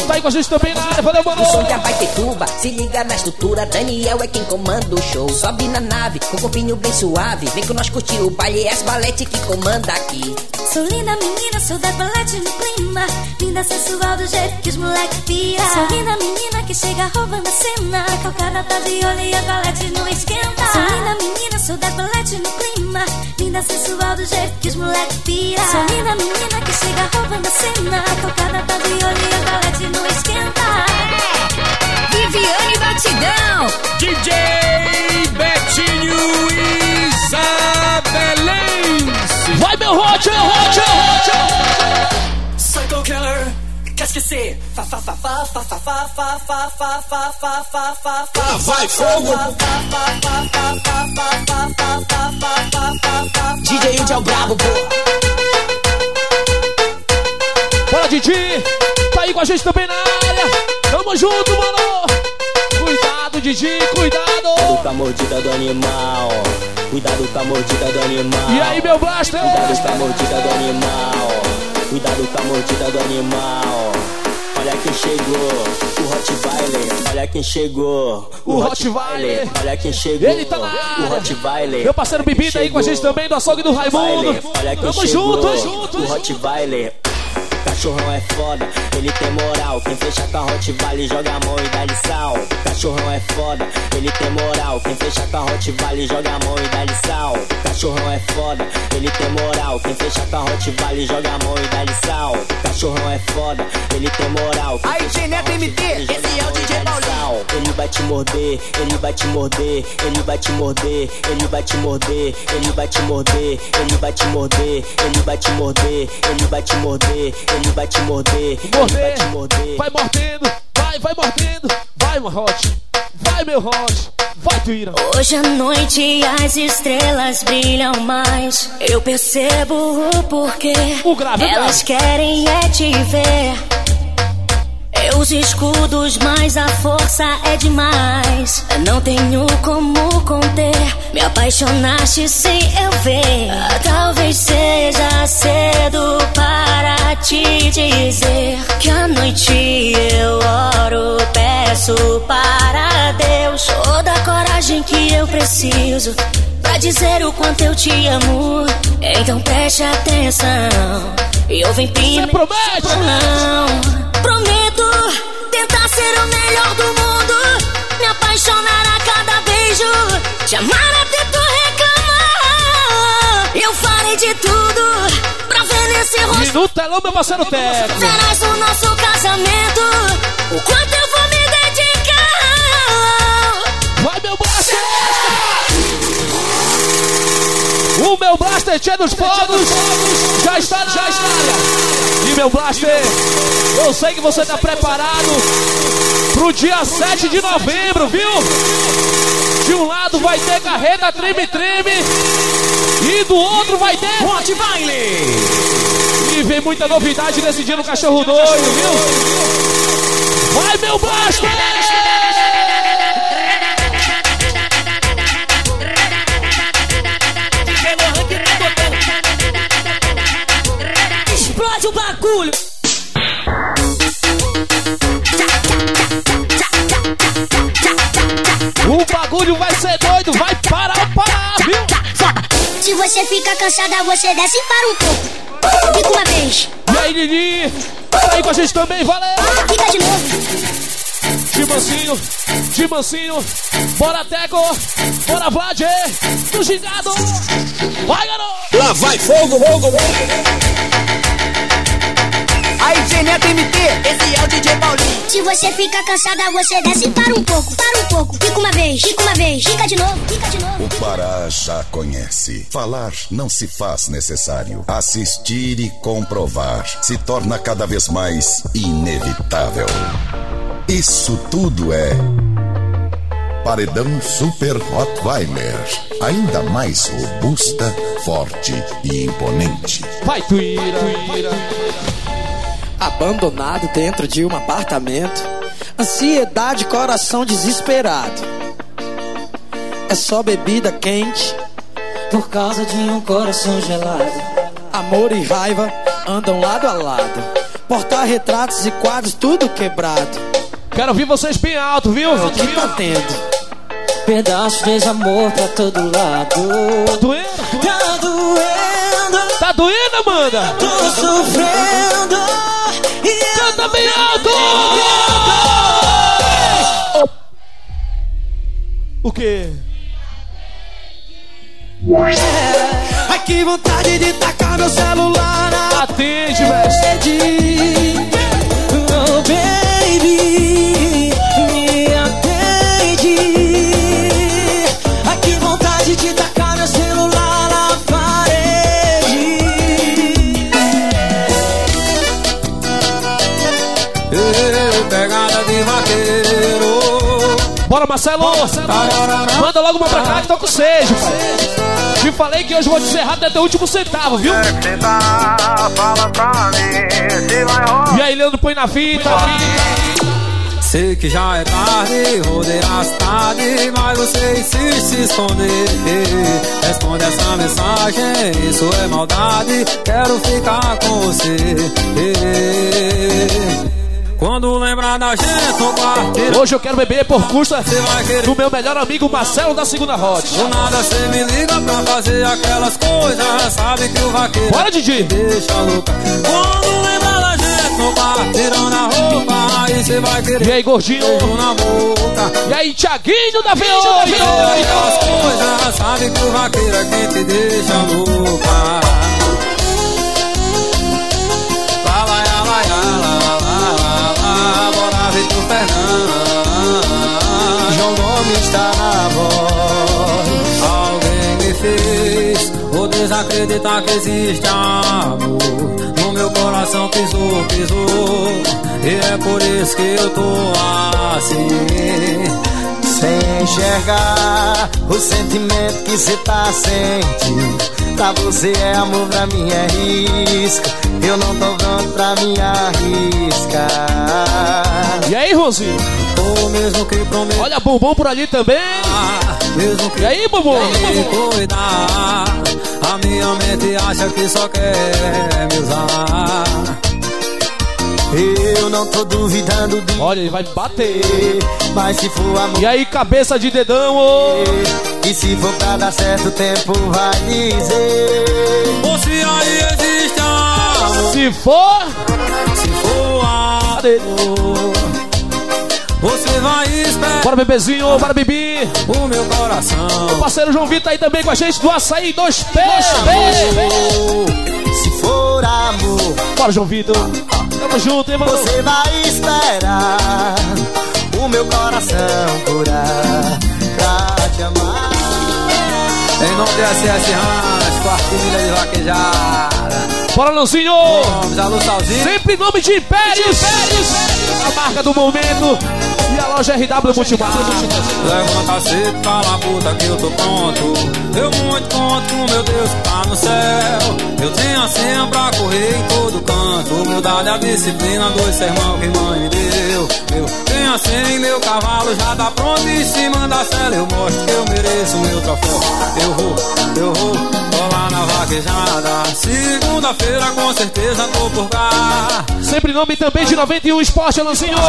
Tá aí com a gente também na área, valeu, mano. O som já vai ter tuba, se liga na estrutura. Daniel é quem comanda o show. Sobe na nave, com o corpinho bem suave. Vem com nós curtir o baile, é as balete que comanda aqui. Sou linda menina, sou da balete no clima. Linda sensual do jeito que os moleque pira. Sou linda menina que chega roubando a cena. Calcada tá de olho e a balete não esquenta. Sou linda menina, sou da balete no clima. Linda sensual do jeito que os moleque pira. Sou linda menina que chega roubando a cena. Calcada tá de olho e a balete não esquenta. Viviane Batidão. DJ Betinho Isabelense. Qu'est-ce que c'est Fa fa fa fa fa fa fa fa fa fa fa fa fa fa fa Vai fogo DJ é o brabo, pô Bora, Didi. Tá aí com a gente também na área. Tamo junto, mano. Cuidado, Didi, cuidado. Cuidado com a mordida do animal. Cuidado com a mordida do animal. E aí, meu blaster? Cuidado com a mordida do animal. Cuidado com a mordida do animal. Olha quem chegou, o Rottweiler. Olha quem chegou, O Rottweiler. Olha quem chegou, Ele tá na o área. Rottweiler. Meu parceiro Bebida aí com a gente também, do açougue do Raimundo. Olha quem Tamo chegou, junto, junto. o Rottweiler. Cachorrão é foda, ele tem moral. Quem fecha com a Rottweiler joga a mão e dá-lhe sal. Cachorrão é foda, ele tem moral. Quem fecha com a Rottweiler joga a mão e dá-lhe sal. Cachorrão é foda, ele tem moral. Quem fecha com a Rottweiler joga a mão e dá-lhe sal. Cachorrão é foda, ele tem moral. Quem Aí, Geneta MT, esse é o DJ Paulinho. Ele vai te morder, ele vai te morder, ele vai te morder, ele vai te morder, ele vai te morder, ele vai te morder, ele vai te morder, ele vai te morder, ele vai te morder, ele vai Morder. te morder. Vai mordendo, vai, vai mordendo. Vai, meu Hot. Vai, meu Hot. Vai, Tuíra. Hoje à noite as estrelas brilham mais. Eu percebo o porquê. O grave, o Elas grave. querem é te ver. Eu os escudos, mas a força é demais. Não tenho como conter. Me apaixonaste sem eu ver. Talvez seja cedo para te dizer que à noite eu oro, peço para Deus toda a coragem que eu preciso pra dizer o quanto eu te amo. Então preste atenção. Eu venho primeiro. promete? Não. Prometo melhor do mundo. Me apaixonar a cada beijo. Te amar até tu reclamar. Eu farei de tudo pra ver nesse rosto. Minuto é meu parceiro Teco. Verás o nosso casamento. O quanto O meu Blaster Tchê dos Fogos já está na área. E meu Blaster, eu sei que você tá preparado pro dia 7 de novembro, viu? De um lado vai ter carreta treme treme e do outro vai ter Hot Baile. E vem muita novidade nesse dia no Cachorro Doido, viu? Vai, meu Blaster! Bagulho. O bagulho vai ser doido, vai parar ou parar, viu? Se você fica cansada, você desce para um pouco. Fica uma vez. E aí, Lili? Tá aí com a gente também, valeu! Fica de novo. De mansinho, de mansinho, bora Teco, bora Vlad, do gingado! Vai, garoto! Lá vai fogo, fogo, fogo. Aí, Geneta MT, esse é o DJ Paulinho. Se você fica cansada, você desce para um pouco. Para um pouco. Fica uma vez. Fica uma vez. Fica de novo. Fica de novo. O Pará já conhece. Falar não se faz necessário. Assistir e comprovar se torna cada vez mais inevitável. Isso tudo é. Paredão Super Rottweiler. Ainda mais robusta, forte e imponente. Vai, Tuíra! Abandonado dentro de um apartamento, ansiedade, coração desesperado. é só bebida quente. Por causa de um coração gelado. Amor e raiva andam lado a lado. Porta-retratos e quadros, tudo quebrado. Quero ouvir vocês bem alto, viu? O que tá tendo? Pedaço de amor pra todo lado. Tá doendo? Tá doendo. Tá doendo, Amanda? Tô sofrendo. Canta bem alto! O quê? Ai que vontade de tacar meu celular na Atende, velho. Marcelo! Manda logo uma pra cá que tô com sede, pai. Te falei que hoje vou te encerrar até o último centavo, viu? Fala pra mim se vai rolar. E aí, Leandro, põe na fita. Sei que já é tarde, rodei a cidade, mas você insiste em se esconder. Responde essa mensagem, isso é maldade, quero ficar com você. Quando lembrar da gente no quarteiro, Hoje eu quero beber por custa do meu melhor amigo Marcelo da segunda Hot. Do nada você me liga pra fazer aquelas coisas, sabe que o vaqueiro Bora, DJ! deixa louca. Quando lembrar da gente no quarteirão na roupa, aí você vai querer. E aí, gordinho? beijo na boca. E aí, Thiaguinho da Aquelas V8! coisas, sabe que o vaqueiro é quem te deixa louca. Fernandes. João Gomes está na voz. Alguém me fez ou desacreditar que existe amor. No meu coração pisou, pisou. E é por isso que eu tô assim. Sem enxergar o sentimento que cê tá sentindo. Pra você é amor, pra mim é risco. Eu não tô pronto pra me arriscar. E aí, Rosinho? Prometo. Olha, bombom por ali também. E aí, bombom? cuidar, a minha mente acha que só quer me usar. Eu não tô duvidando de Olha, ele vai bater. Mas se for amor E aí, cabeça de dedão, ô. E se for pra dar certo, o tempo vai dizer Ou se aí existe amor, Se for, se for amor, você vai esperar bora bebezinho, bora bebi. o meu coração. O parceiro João Vitor aí também com a gente do açaí, dois pés. Se for amor Bora, João Vitor. Tamo junto, hein, mano? Você vai esperar O meu coração curar Pra te amar Em nome de SS Ranch, quartilha de vaquejada. Bora, Lancinho. Vamos, alô, Salzinho. Sempre em nome de Impérios. A marca do momento. Loja RW Multimar. Levanta cedo, fala puta que eu tô pronto. Eu muito conto com meu Deus que tá no céu. Eu tenho a senha pra correr em todo canto. Humildade, a disciplina, dois sermão que mãe me deu. Eu tenho a senha e meu cavalo já tá pronto. Em cima da cela eu mostro que eu mereço meu troféu. Eu vou, eu vou, lá na vaquejada. Segunda-feira com certeza tô por cá. Sempre em nome também de 91 Esporte, Lancinho. Quem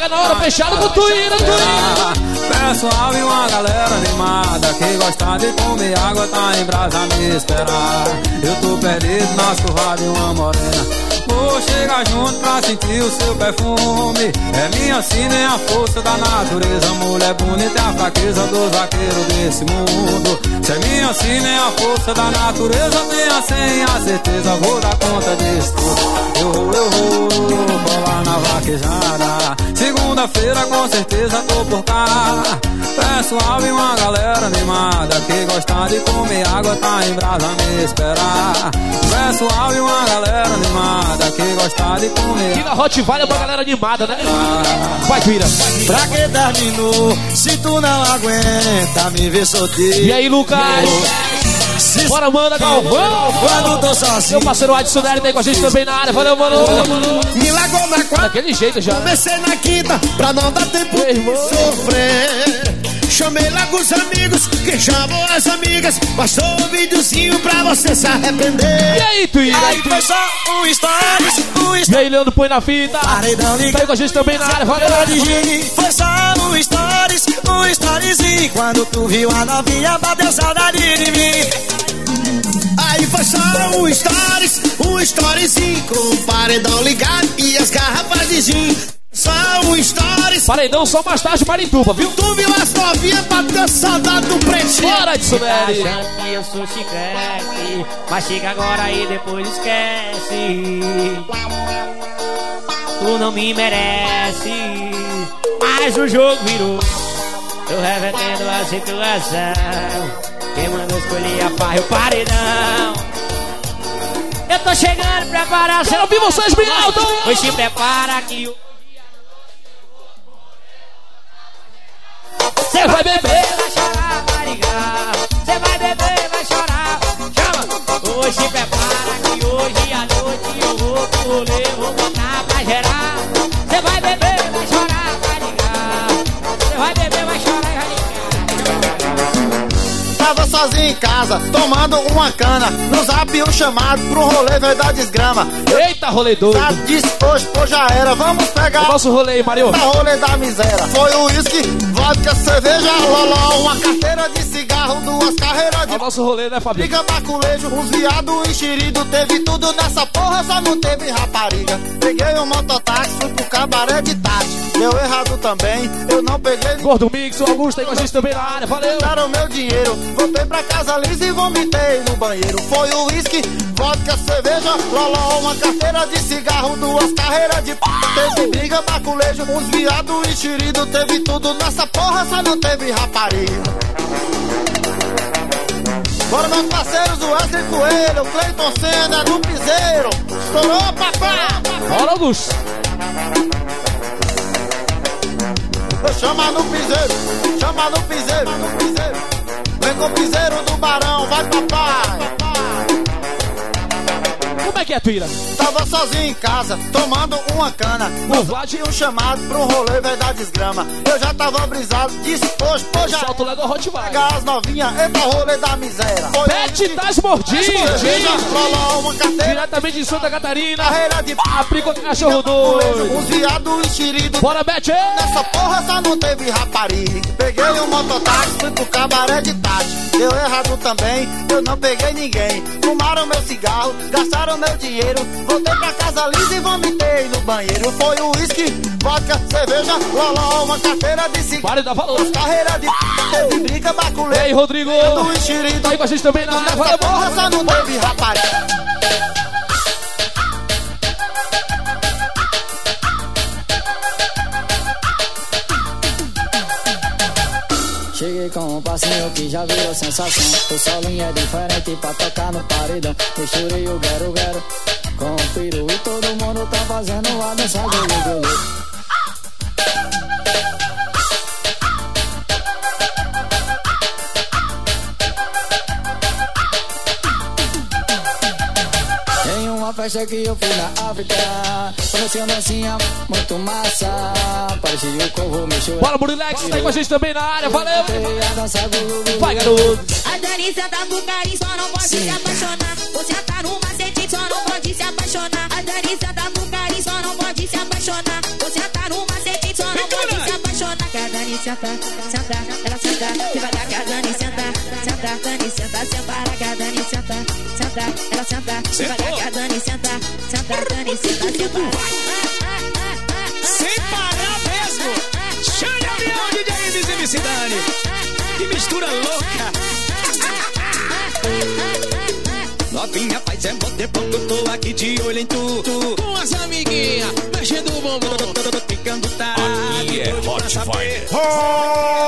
apaga na hora, fechado com Tuíra, Tuíra. Pessoal e uma galera animada Que gosta de comer água tá em brasa me esperar Eu tô perdido nas curvas de uma morena Vou chegar junto pra sentir o seu perfume. É minha sina, é a força da natureza. Mulher bonita é a fraqueza dos vaqueiros desse mundo. Se é minha sina, é a força da natureza. Tenha sem a certeza, vou dar conta disso tudo. Eu vou, eu vou, bolar na vaquejada. Segunda-feira com certeza tô por cá. Pessoal e uma galera animada Que gosta de comer água tá em brasa me esperar Pessoal e uma galera animada Que gosta de comer Aqui na Hot Vale é uma galera animada, né? Vai, Tuíra. Pra que dar de nu Se tu não aguenta me ver solteiro E aí, Lucas? Se Bora, manda, Galvão. Quando tô sozinho Meu parceiro Adson Nery tá aí com a gente também na área. Valeu, mano. Me largou na quarta Daquele jeito já. Comecei na quinta Pra não dar tempo Meu de irmão. sofrer chamei logo os amigos, quem chamou as amigas, bastou um videozinho pra você se arrepender. E aí, Twitter? Aí foi só um stories, um stories. E aí, Leandro, põe na fita. Paredão Tá aí com a gente também na área, valeu. Foi só um stories e quando tu viu a novinha bateu saudade de mim. Aí foi só um stories, um storyzinho com o paredão ligado e as garrafas de gin. Só um stories. Paredão só mais tarde, Marituba, viu? Tu viu as novinhas bateu saudade do pretinho. Bora disso, Tá velho. achando que eu sou chiclete Mas chega agora e depois esquece Tu não me merece Mas o jogo virou Eu revertendo a situação Quem mandou escolher a farra e o paredão Eu tô chegando, prepara Quero ouvir vocês bem alto. Pois se prepara que o Você vai beber. vai chorar, vai ligar. Você vai beber, vai chorar. Chama! Hoje prepara que hoje à noite eu vou pro rolê, sozinho em casa, tomando uma cana. No zap um chamado pro rolê da desgrama. Eita, rolê doido. Tá, disse hoje, pô, já era. Vamos pegar. O nosso rolê aí, Mario. Tá rolê da miséria. Foi o uísque, vodka, cerveja, loló, uma carteira de cigarro, duas carreiras de. É o nosso rolê, né, Fabinho? Liga baculejo, uns viado enxerido. Teve tudo nessa porra, só não teve rapariga. Peguei um mototáxi, fui pro cabaré de táxi. Deu errado também, eu não peguei. Gordo Mix, o Augusto aí com a gente também na área, valeu. Gastaram meu dinheiro, voltei pra casa lisa e vomitei no banheiro. Foi o uísque, vodka, cerveja, loló, uma carteira de cigarro, duas carreiras de p. Teve briga, baculejo, uns viado enxerido. Teve tudo nessa porra, só não teve rapariga. Bora, meus parceiros, o Wesley Coelho, o Cleiton Senna, no piseiro. Estourou, papá! Bora, Augusto. Chama no piseiro, chama no piseiro, no piseiro. Vem com o piseiro do barão, vai papai. Como é que é, Tuíra? Tava sozinho em casa, tomando uma cana. No Vlad um chamado pro rolê, vai dar desgrama. Eu já tava brisado, disse, hoje, pô, já. Solta o Lego Hot vai. Pegar as novinhas, eita rolê da miséria. Pet das mordinhas. cerveja, loló, uma carteira. Diretamente de Santa Catarina. Carreira de Aplica o cachorro doido. Uns viado enxerido. Bora, Bet! Nessa porra só não teve rapariga. Peguei um mototáxi, fui pro cabaré de táxi. Deu errado também, eu não peguei ninguém. Fumaram meu cigarro, gastaram meu dinheiro. Voltei pra casa lisa e vomitei no banheiro. Foi o uísque, vodka, cerveja, loló, uma carteira de cigarro. Pare da valor. Carreira de teve briga, E aí, Rodrigo? Do enxerido. Tá aí com a gente também na área, valeu, porra só não teve rapariga. Com um passinho que já virou sensação. O solinho é diferente pra tocar no paredão. Misturei o guero guero com o peru e todo mundo tá fazendo a dança do Gugu. Festa que eu fui na África, conheci uma dancinha muito massa. Parecia o corvo me chorando. Bora, Murilex, tá aí com a gente também na área, valeu. Vai, garoto. A Dani senta com carinho, só não pode se apaixonar. Você tá no macete, só não pode se apaixonar. A senta com carinho, só não pode se apaixonar. Você tá no macete, só não pode se apaixonar. Que a Dani senta, senta, ela senta. Devagar que a Dani senta, senta, Dani senta, sem parar que a Dani senta, senta, ela senta. Devagar que a Dani senta, senta, Dani senta, sem parar. Sem parar mesmo. Chame a avião, DJ e MC Dani. Que mistura louca. Novinha, faz é bom tempo que eu tô aqui de olho em tu. tu. Com as amiguinhas, mexendo o bumbum. Tô ficando tarado. Aqui é Hot Fire. Hot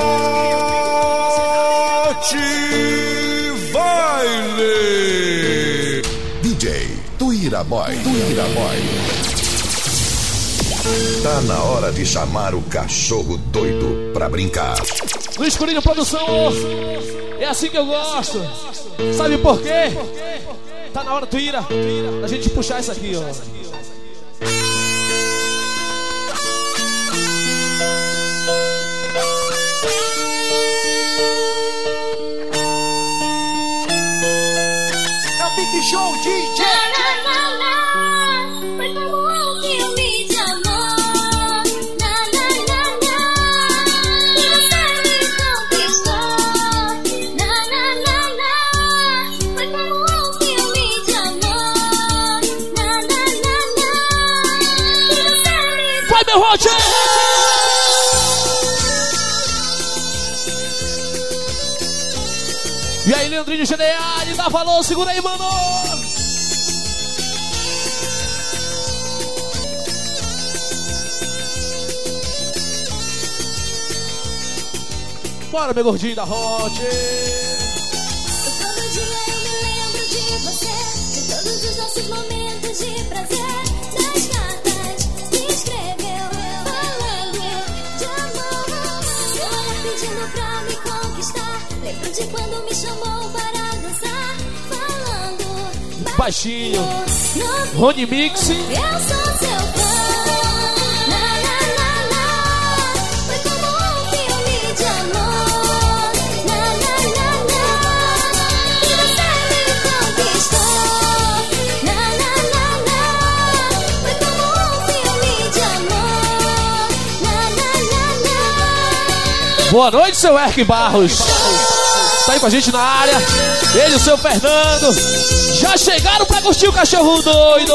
Baile. DJ Tuíra Boy. Tuíra Boy. Tá na hora de chamar o cachorro doido pra brincar. No Escurinho Produção. É assim que eu gosto. Sabe por quê? Tá na hora, Tuíra, da gente puxar isso aqui, ó. Na, na, na, na. Foi como um filme de amor. Na, na, na, na. E você me Roger! E aí, Leandrinho GDA, dá valor, segura aí, mano! Bora, meu gordinho da Hot! Todo dia eu me lembro de você, de todos os nossos momentos de prazer, das cartas que escreveu, falando de amor. Seu olhar pedindo pra me conquistar. Lembro de quando me chamou para dançar, falando Baixinho, Rony Mix, Eu sou seu Boa noite, seu Erk Barros. Tá aí com a gente na área. Ele o seu Fernando. Já chegaram pra curtir o cachorro doido.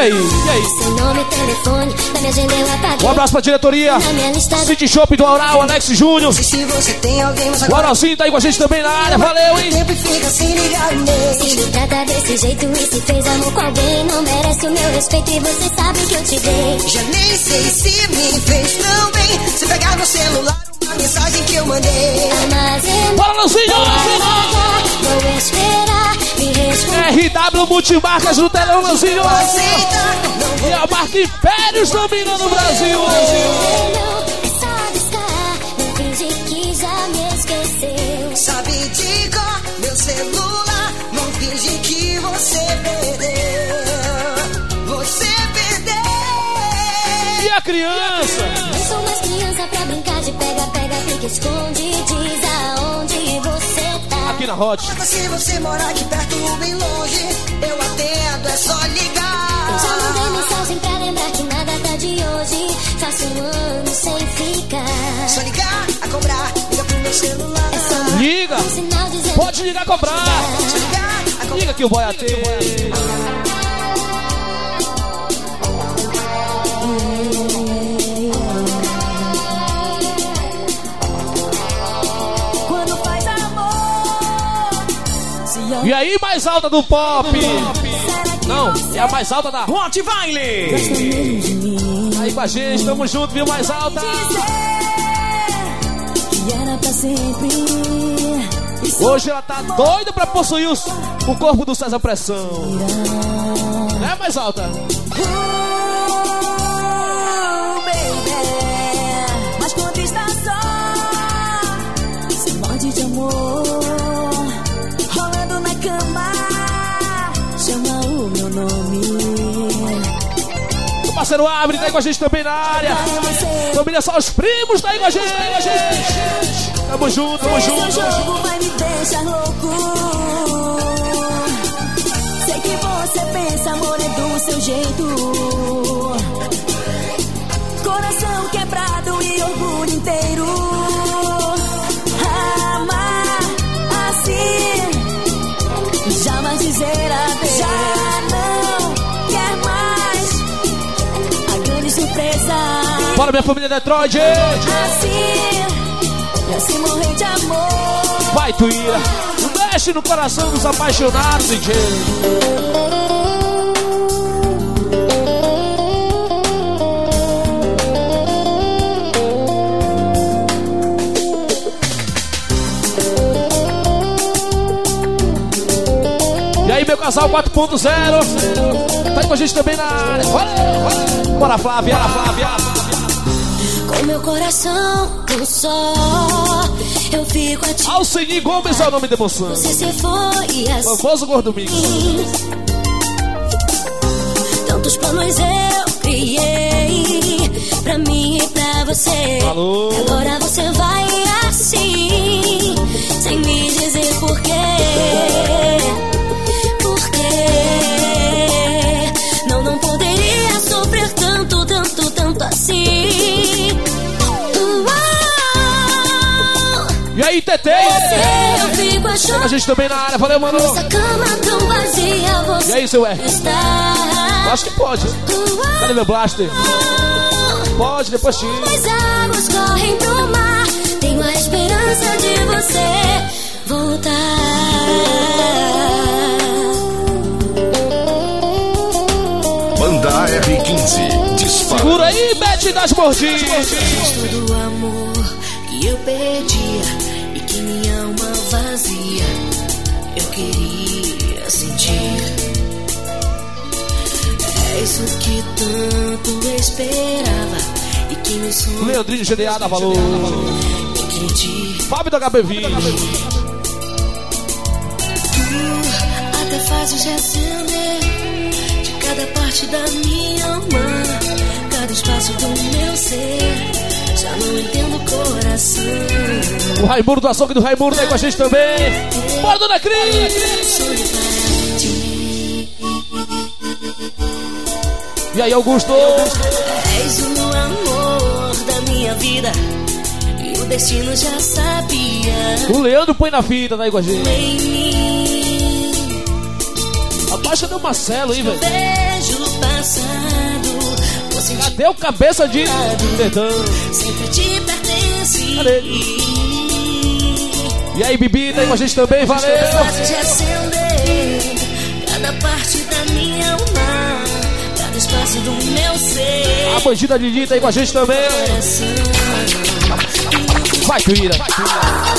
Aí, e aí? Seu nome, telefone, da minha agenda eu apaguei. Um abraço pra diretoria. Na City Shop do Aural, Alex Júnior. Se você tem alguém, mas O Auralzinho tá aí com a gente também na área. Valeu, hein? Sempre fica sem ligar mês. Se me trata desse jeito e se fez amor com alguém, não merece o meu respeito e você sabe que eu te dei. Já nem sei se me fez tão bem. Se pegar no celular uma mensagem que eu mandei. Bora, esperar me responder. RW Multimarcas no telão, não E a marca Impérios dominando o Brasil. Não, só discar. Não finge que já me esqueceu. Sabe de cor meu celular. Não finge que você perdeu. Você perdeu. E a criança? Não sou mais criança pra brincar de pega, pega, fica, esconde. Diz aonde você tá. Aqui na Hot. Se você morar aqui perto ou bem longe, eu atendo, é só ligar. Eu já mandei mensagem pra lembrar que nada tá de hoje. Faço um ano sem ficar. Só ligar a cobrar, liga pro meu celular. É só Liga. um Pode ligar cobrar. Ligar a cobrar. Liga que o boy E aí, mais alta do pop? Não, é a mais alta da Hot Baile! Tá aí com a gente, tamo junto, viu? Mais alta. Hoje ela tá doida pra possuir os- o corpo do César Pressão. Né, mais alta? Parceiro Abre tá aí com a gente também na área. Família só os primos tá aí com a gente. Tá aí com a gente. Tamo junto, tamo junto. jogo vai me deixar louco. Sei que você pensa, amor, é do seu jeito. Bora, minha família Detroit. Assim, se morrer de amor. Vai, Tuíra. Mexe no coração dos apaixonados, DJ. E aí, meu casal 4.0. Tá com a gente também na área. Bora, bora. Bora, Flávia. Bora, Flávia. Com meu coração um só, eu fico a ti. Alcini Gomes é o nome da emoção. Você se foi assim. Famoso Gordo Mix. Tantos planos eu criei pra mim e pra você. Alô? Agora você vai assim, sem me dizer porquê. Porquê? Não, não poderia sofrer tanto, tanto, tanto assim. E aí, Tete? eu fico A gente também na área, valeu, mano. E aí, seu R? Acho que pode. Cadê meu blaster? Pode, depois tira. As águas correm pro mar. Tenho a esperança de você voltar. Banda R15. Dispara. Segura aí, Bete das mordinhas. Todo o amor que eu perdia queria sentir. É isso que tanto esperava e que me sonhos Leandrinho GDA da Valor. Fábio do HB20. até fácil de acender de cada parte da minha alma, cada espaço do meu ser. Já não entendo o coração. O Raimundo do açougue do Raimundo aí com a gente também. Bora, dona Cris! E aí, Augusto? És o amor da minha vida e o destino já sabia. O Leandro põe na fita, tá aí com a gente. Em mim Rapaz, cadê o Marcelo aí, velho? vejo passado. Cadê o cabeça de sempre te pertence. Cadê? E aí, Bibi, tá aí com a gente também, valeu! De acender cada parte da minha alma, cada espaço do meu ser. A bandida Lili tá aí com a gente também. Vai, Tuíra. Te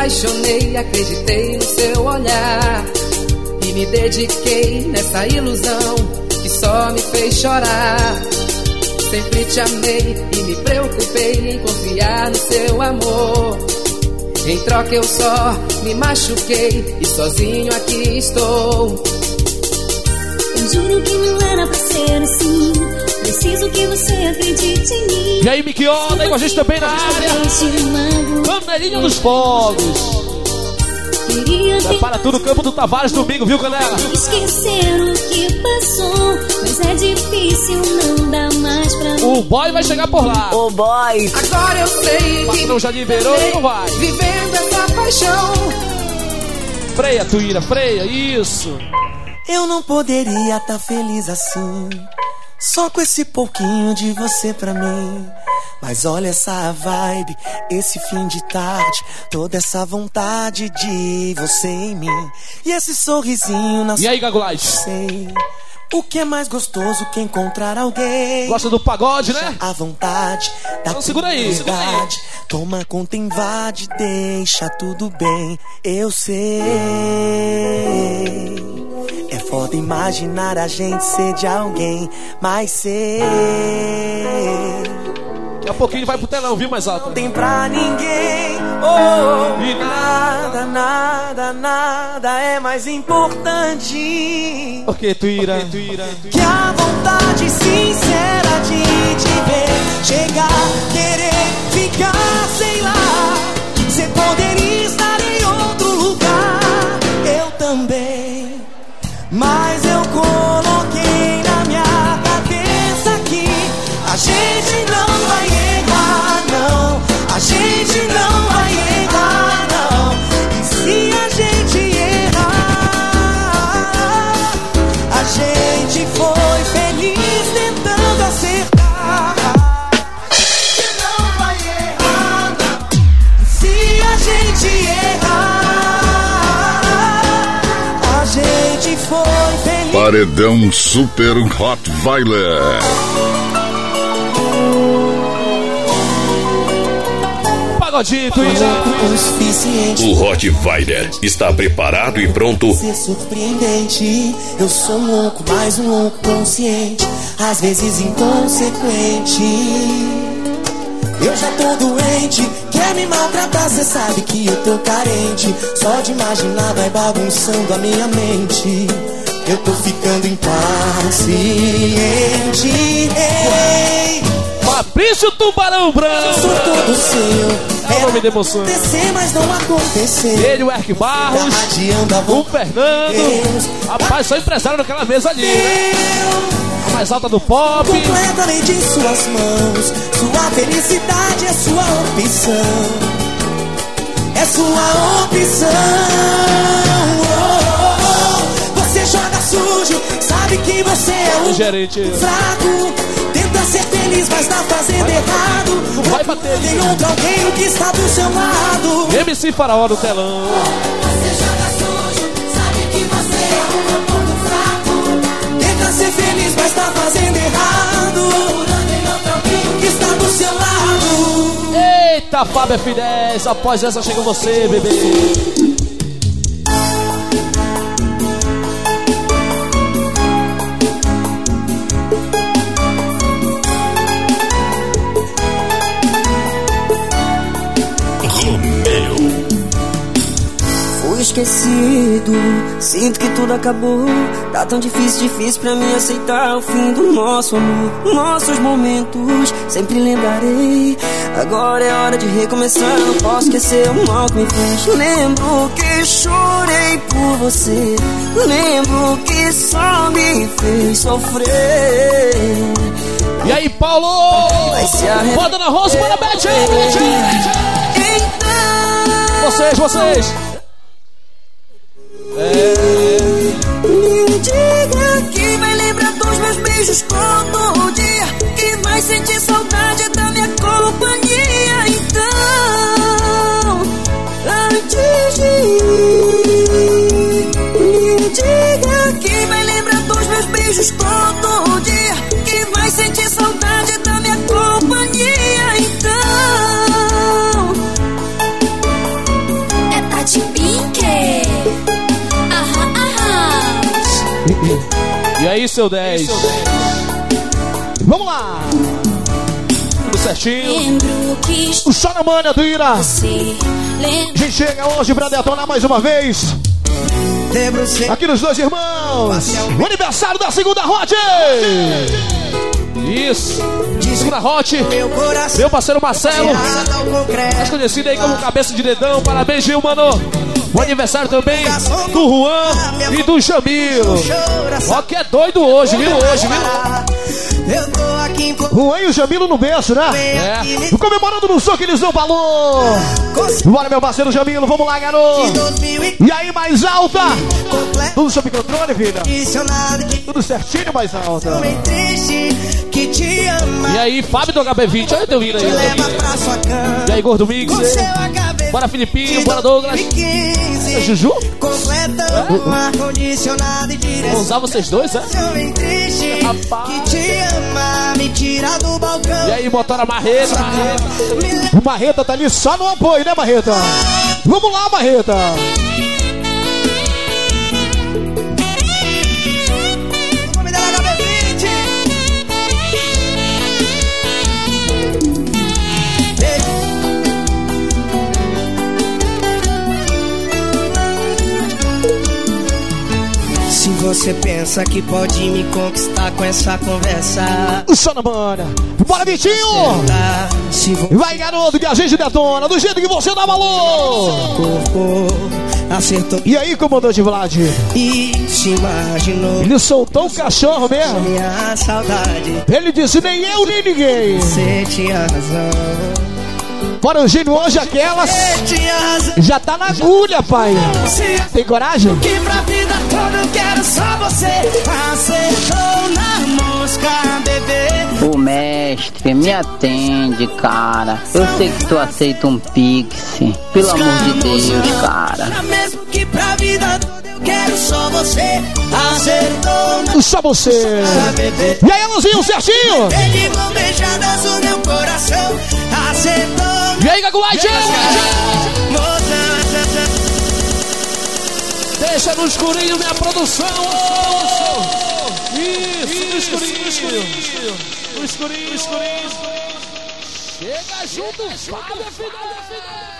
apaixonei, acreditei no seu olhar. E me dediquei nessa ilusão que só me fez chorar. Sempre te amei e me preocupei em confiar no seu amor. Em troca eu só me machuquei e sozinho aqui estou. Eu juro que não era pra ser assim. Preciso que você acredite em mim. E aí, Miquió, tá aí com a gente também na área. Canelinha dos Fogos. Prepara tudo no campo do Tavares domingo, viu, galera? esquecer o que passou, mas é difícil, não dá mais pra mim. O boy vai chegar por lá. Ô boy, Agora eu sei O patrão já liberou e não vai. vivendo essa paixão. Freia, Tuíra, freia, isso. Eu não poderia estar feliz assim, só com esse pouquinho de você pra mim. Mas olha essa vibe, esse fim de tarde, toda essa vontade de você em mim. E esse sorrisinho na E aí, Gagulais? Sei. O que é mais gostoso que encontrar alguém? Gosta do pagode, né? A vontade da Então segura aí, segura aí. Toma conta, invade, deixa tudo bem. Eu sei. Foda imaginar a gente ser de alguém, mas sei. Daqui a pouquinho vai pro telão, viu mais alto? Tem pra ninguém, oh, e nada, nada, nada é mais importante Por que, Tuíra? Tuíra? que a vontade sincera de te ver chegar, querer ficar, sei lá. Você poderia estar em outro lugar, eu também. Mas Paredão Super Rottweiler. pagodinho, Twitch. O suficiente. O Rottweiler está preparado e pronto. Ser surpreendente. Eu sou um louco, mais um louco consciente. Às vezes inconsequente. Eu já tô doente, quer me maltratar, cê sabe que eu tô carente. Só de imaginar vai bagunçando a minha mente. Eu tô ficando impaciente. Ei, Fabrício Tubarão Branco. sou todo seu. É o nome da emoção. Acontecer, mas não aconteceu. Ele, o Eric Barros, o Fernando. Rapaz, sou empresário naquela mesa ali, né? A mais alta do pop. Completamente em suas mãos. Sua felicidade é sua opção. É sua opção. Você é um Gerente. fraco. Tenta ser feliz, mas tá fazendo errado. Vai bater. Tem outro alguém que está do seu lado. MC Faraó no telão. Tenta ser feliz, mas tá fazendo errado. Que está do seu lado. Eita, Fábio F10. Após essa chega você, bebê. Esquecido, sinto que tudo acabou. Tá tão difícil, difícil pra mim aceitar o fim do nosso amor. Nossos momentos, sempre lembrarei. Agora é hora de recomeçar, não posso esquecer o mal que me fez. Lembro que chorei por você. Lembro que só me fez sofrer. E aí, Paulo? Bota na Rose para Beth. Então, Vocês, vocês. Me diga que vai lembrar dos meus beijos todo dia. Que vai sentir saudade da minha companhia. Então, antes de ir, me diga que vai lembrar dos meus beijos todo E aí, seu 10? Vamos lá. Tudo certinho. Lembro que O Xanamania do Ira. A gente chega hoje pra detonar mais uma vez. Aqui nos dois irmãos. O aniversário da segunda Hot. Isso. Segunda Hot. Meu parceiro Marcelo. Mais conhecido aí como Cabeça de Dedão. Parabéns, Gil, mano. O aniversário também do Juan e do Jamilo. Ó que é doido hoje, viu? Hoje, viu? Juan e o Jamilo no berço, né? É. Comemorando no som que eles dão valor. Bora, meu parceiro Jamilo, vamos lá, garoto. E aí, mais alta? Tudo sob controle, filha? Tudo certinho, mais alta. E aí, Fábio do HB20, olha teu hino aí. E aí, Gordo Mix? Bora, Filipinho, bora, Douglas. 15 É Juju? Completa um ar-condicionado e direção. Vou usar vocês dois, é? Triste que te ama, me tira do balcão. E aí, motora Marreta, Marreta. O Marreta tá ali só no apoio, né, Marreta? Vamos lá, Marreta. Se você pensa que pode me conquistar com essa conversa. O som na banda. Bora, Vitinho! Se você Vai, garoto, que a gente detona do jeito que você dá valor. corpo acertou E aí, comandante Vlad? e se imaginou. Ele soltou o cachorro mesmo. Minha saudade. Ele disse: nem eu, nem ninguém. Você tinha razão. Bora, Eugênio, hoje aquelas. Já tá na agulha, pai. Tem coragem? Que pra vida toda eu quero só você. Acertou na mosca, bebê. Ô mestre, me atende, cara. Eu sei que tu aceita um pix. Pelo amor de Deus, cara. Mesmo que pra vida toda eu quero só você. Acertou na Só você. E aí, Luzinho, certinho? Ele com beijadas o meu coração. Acertou E aí, Gaguate? Deixa no escurinho minha produção. Isso, no escurinho, no escurinho. No escurinho, no escurinho. Chega junto, Fábio Fidel.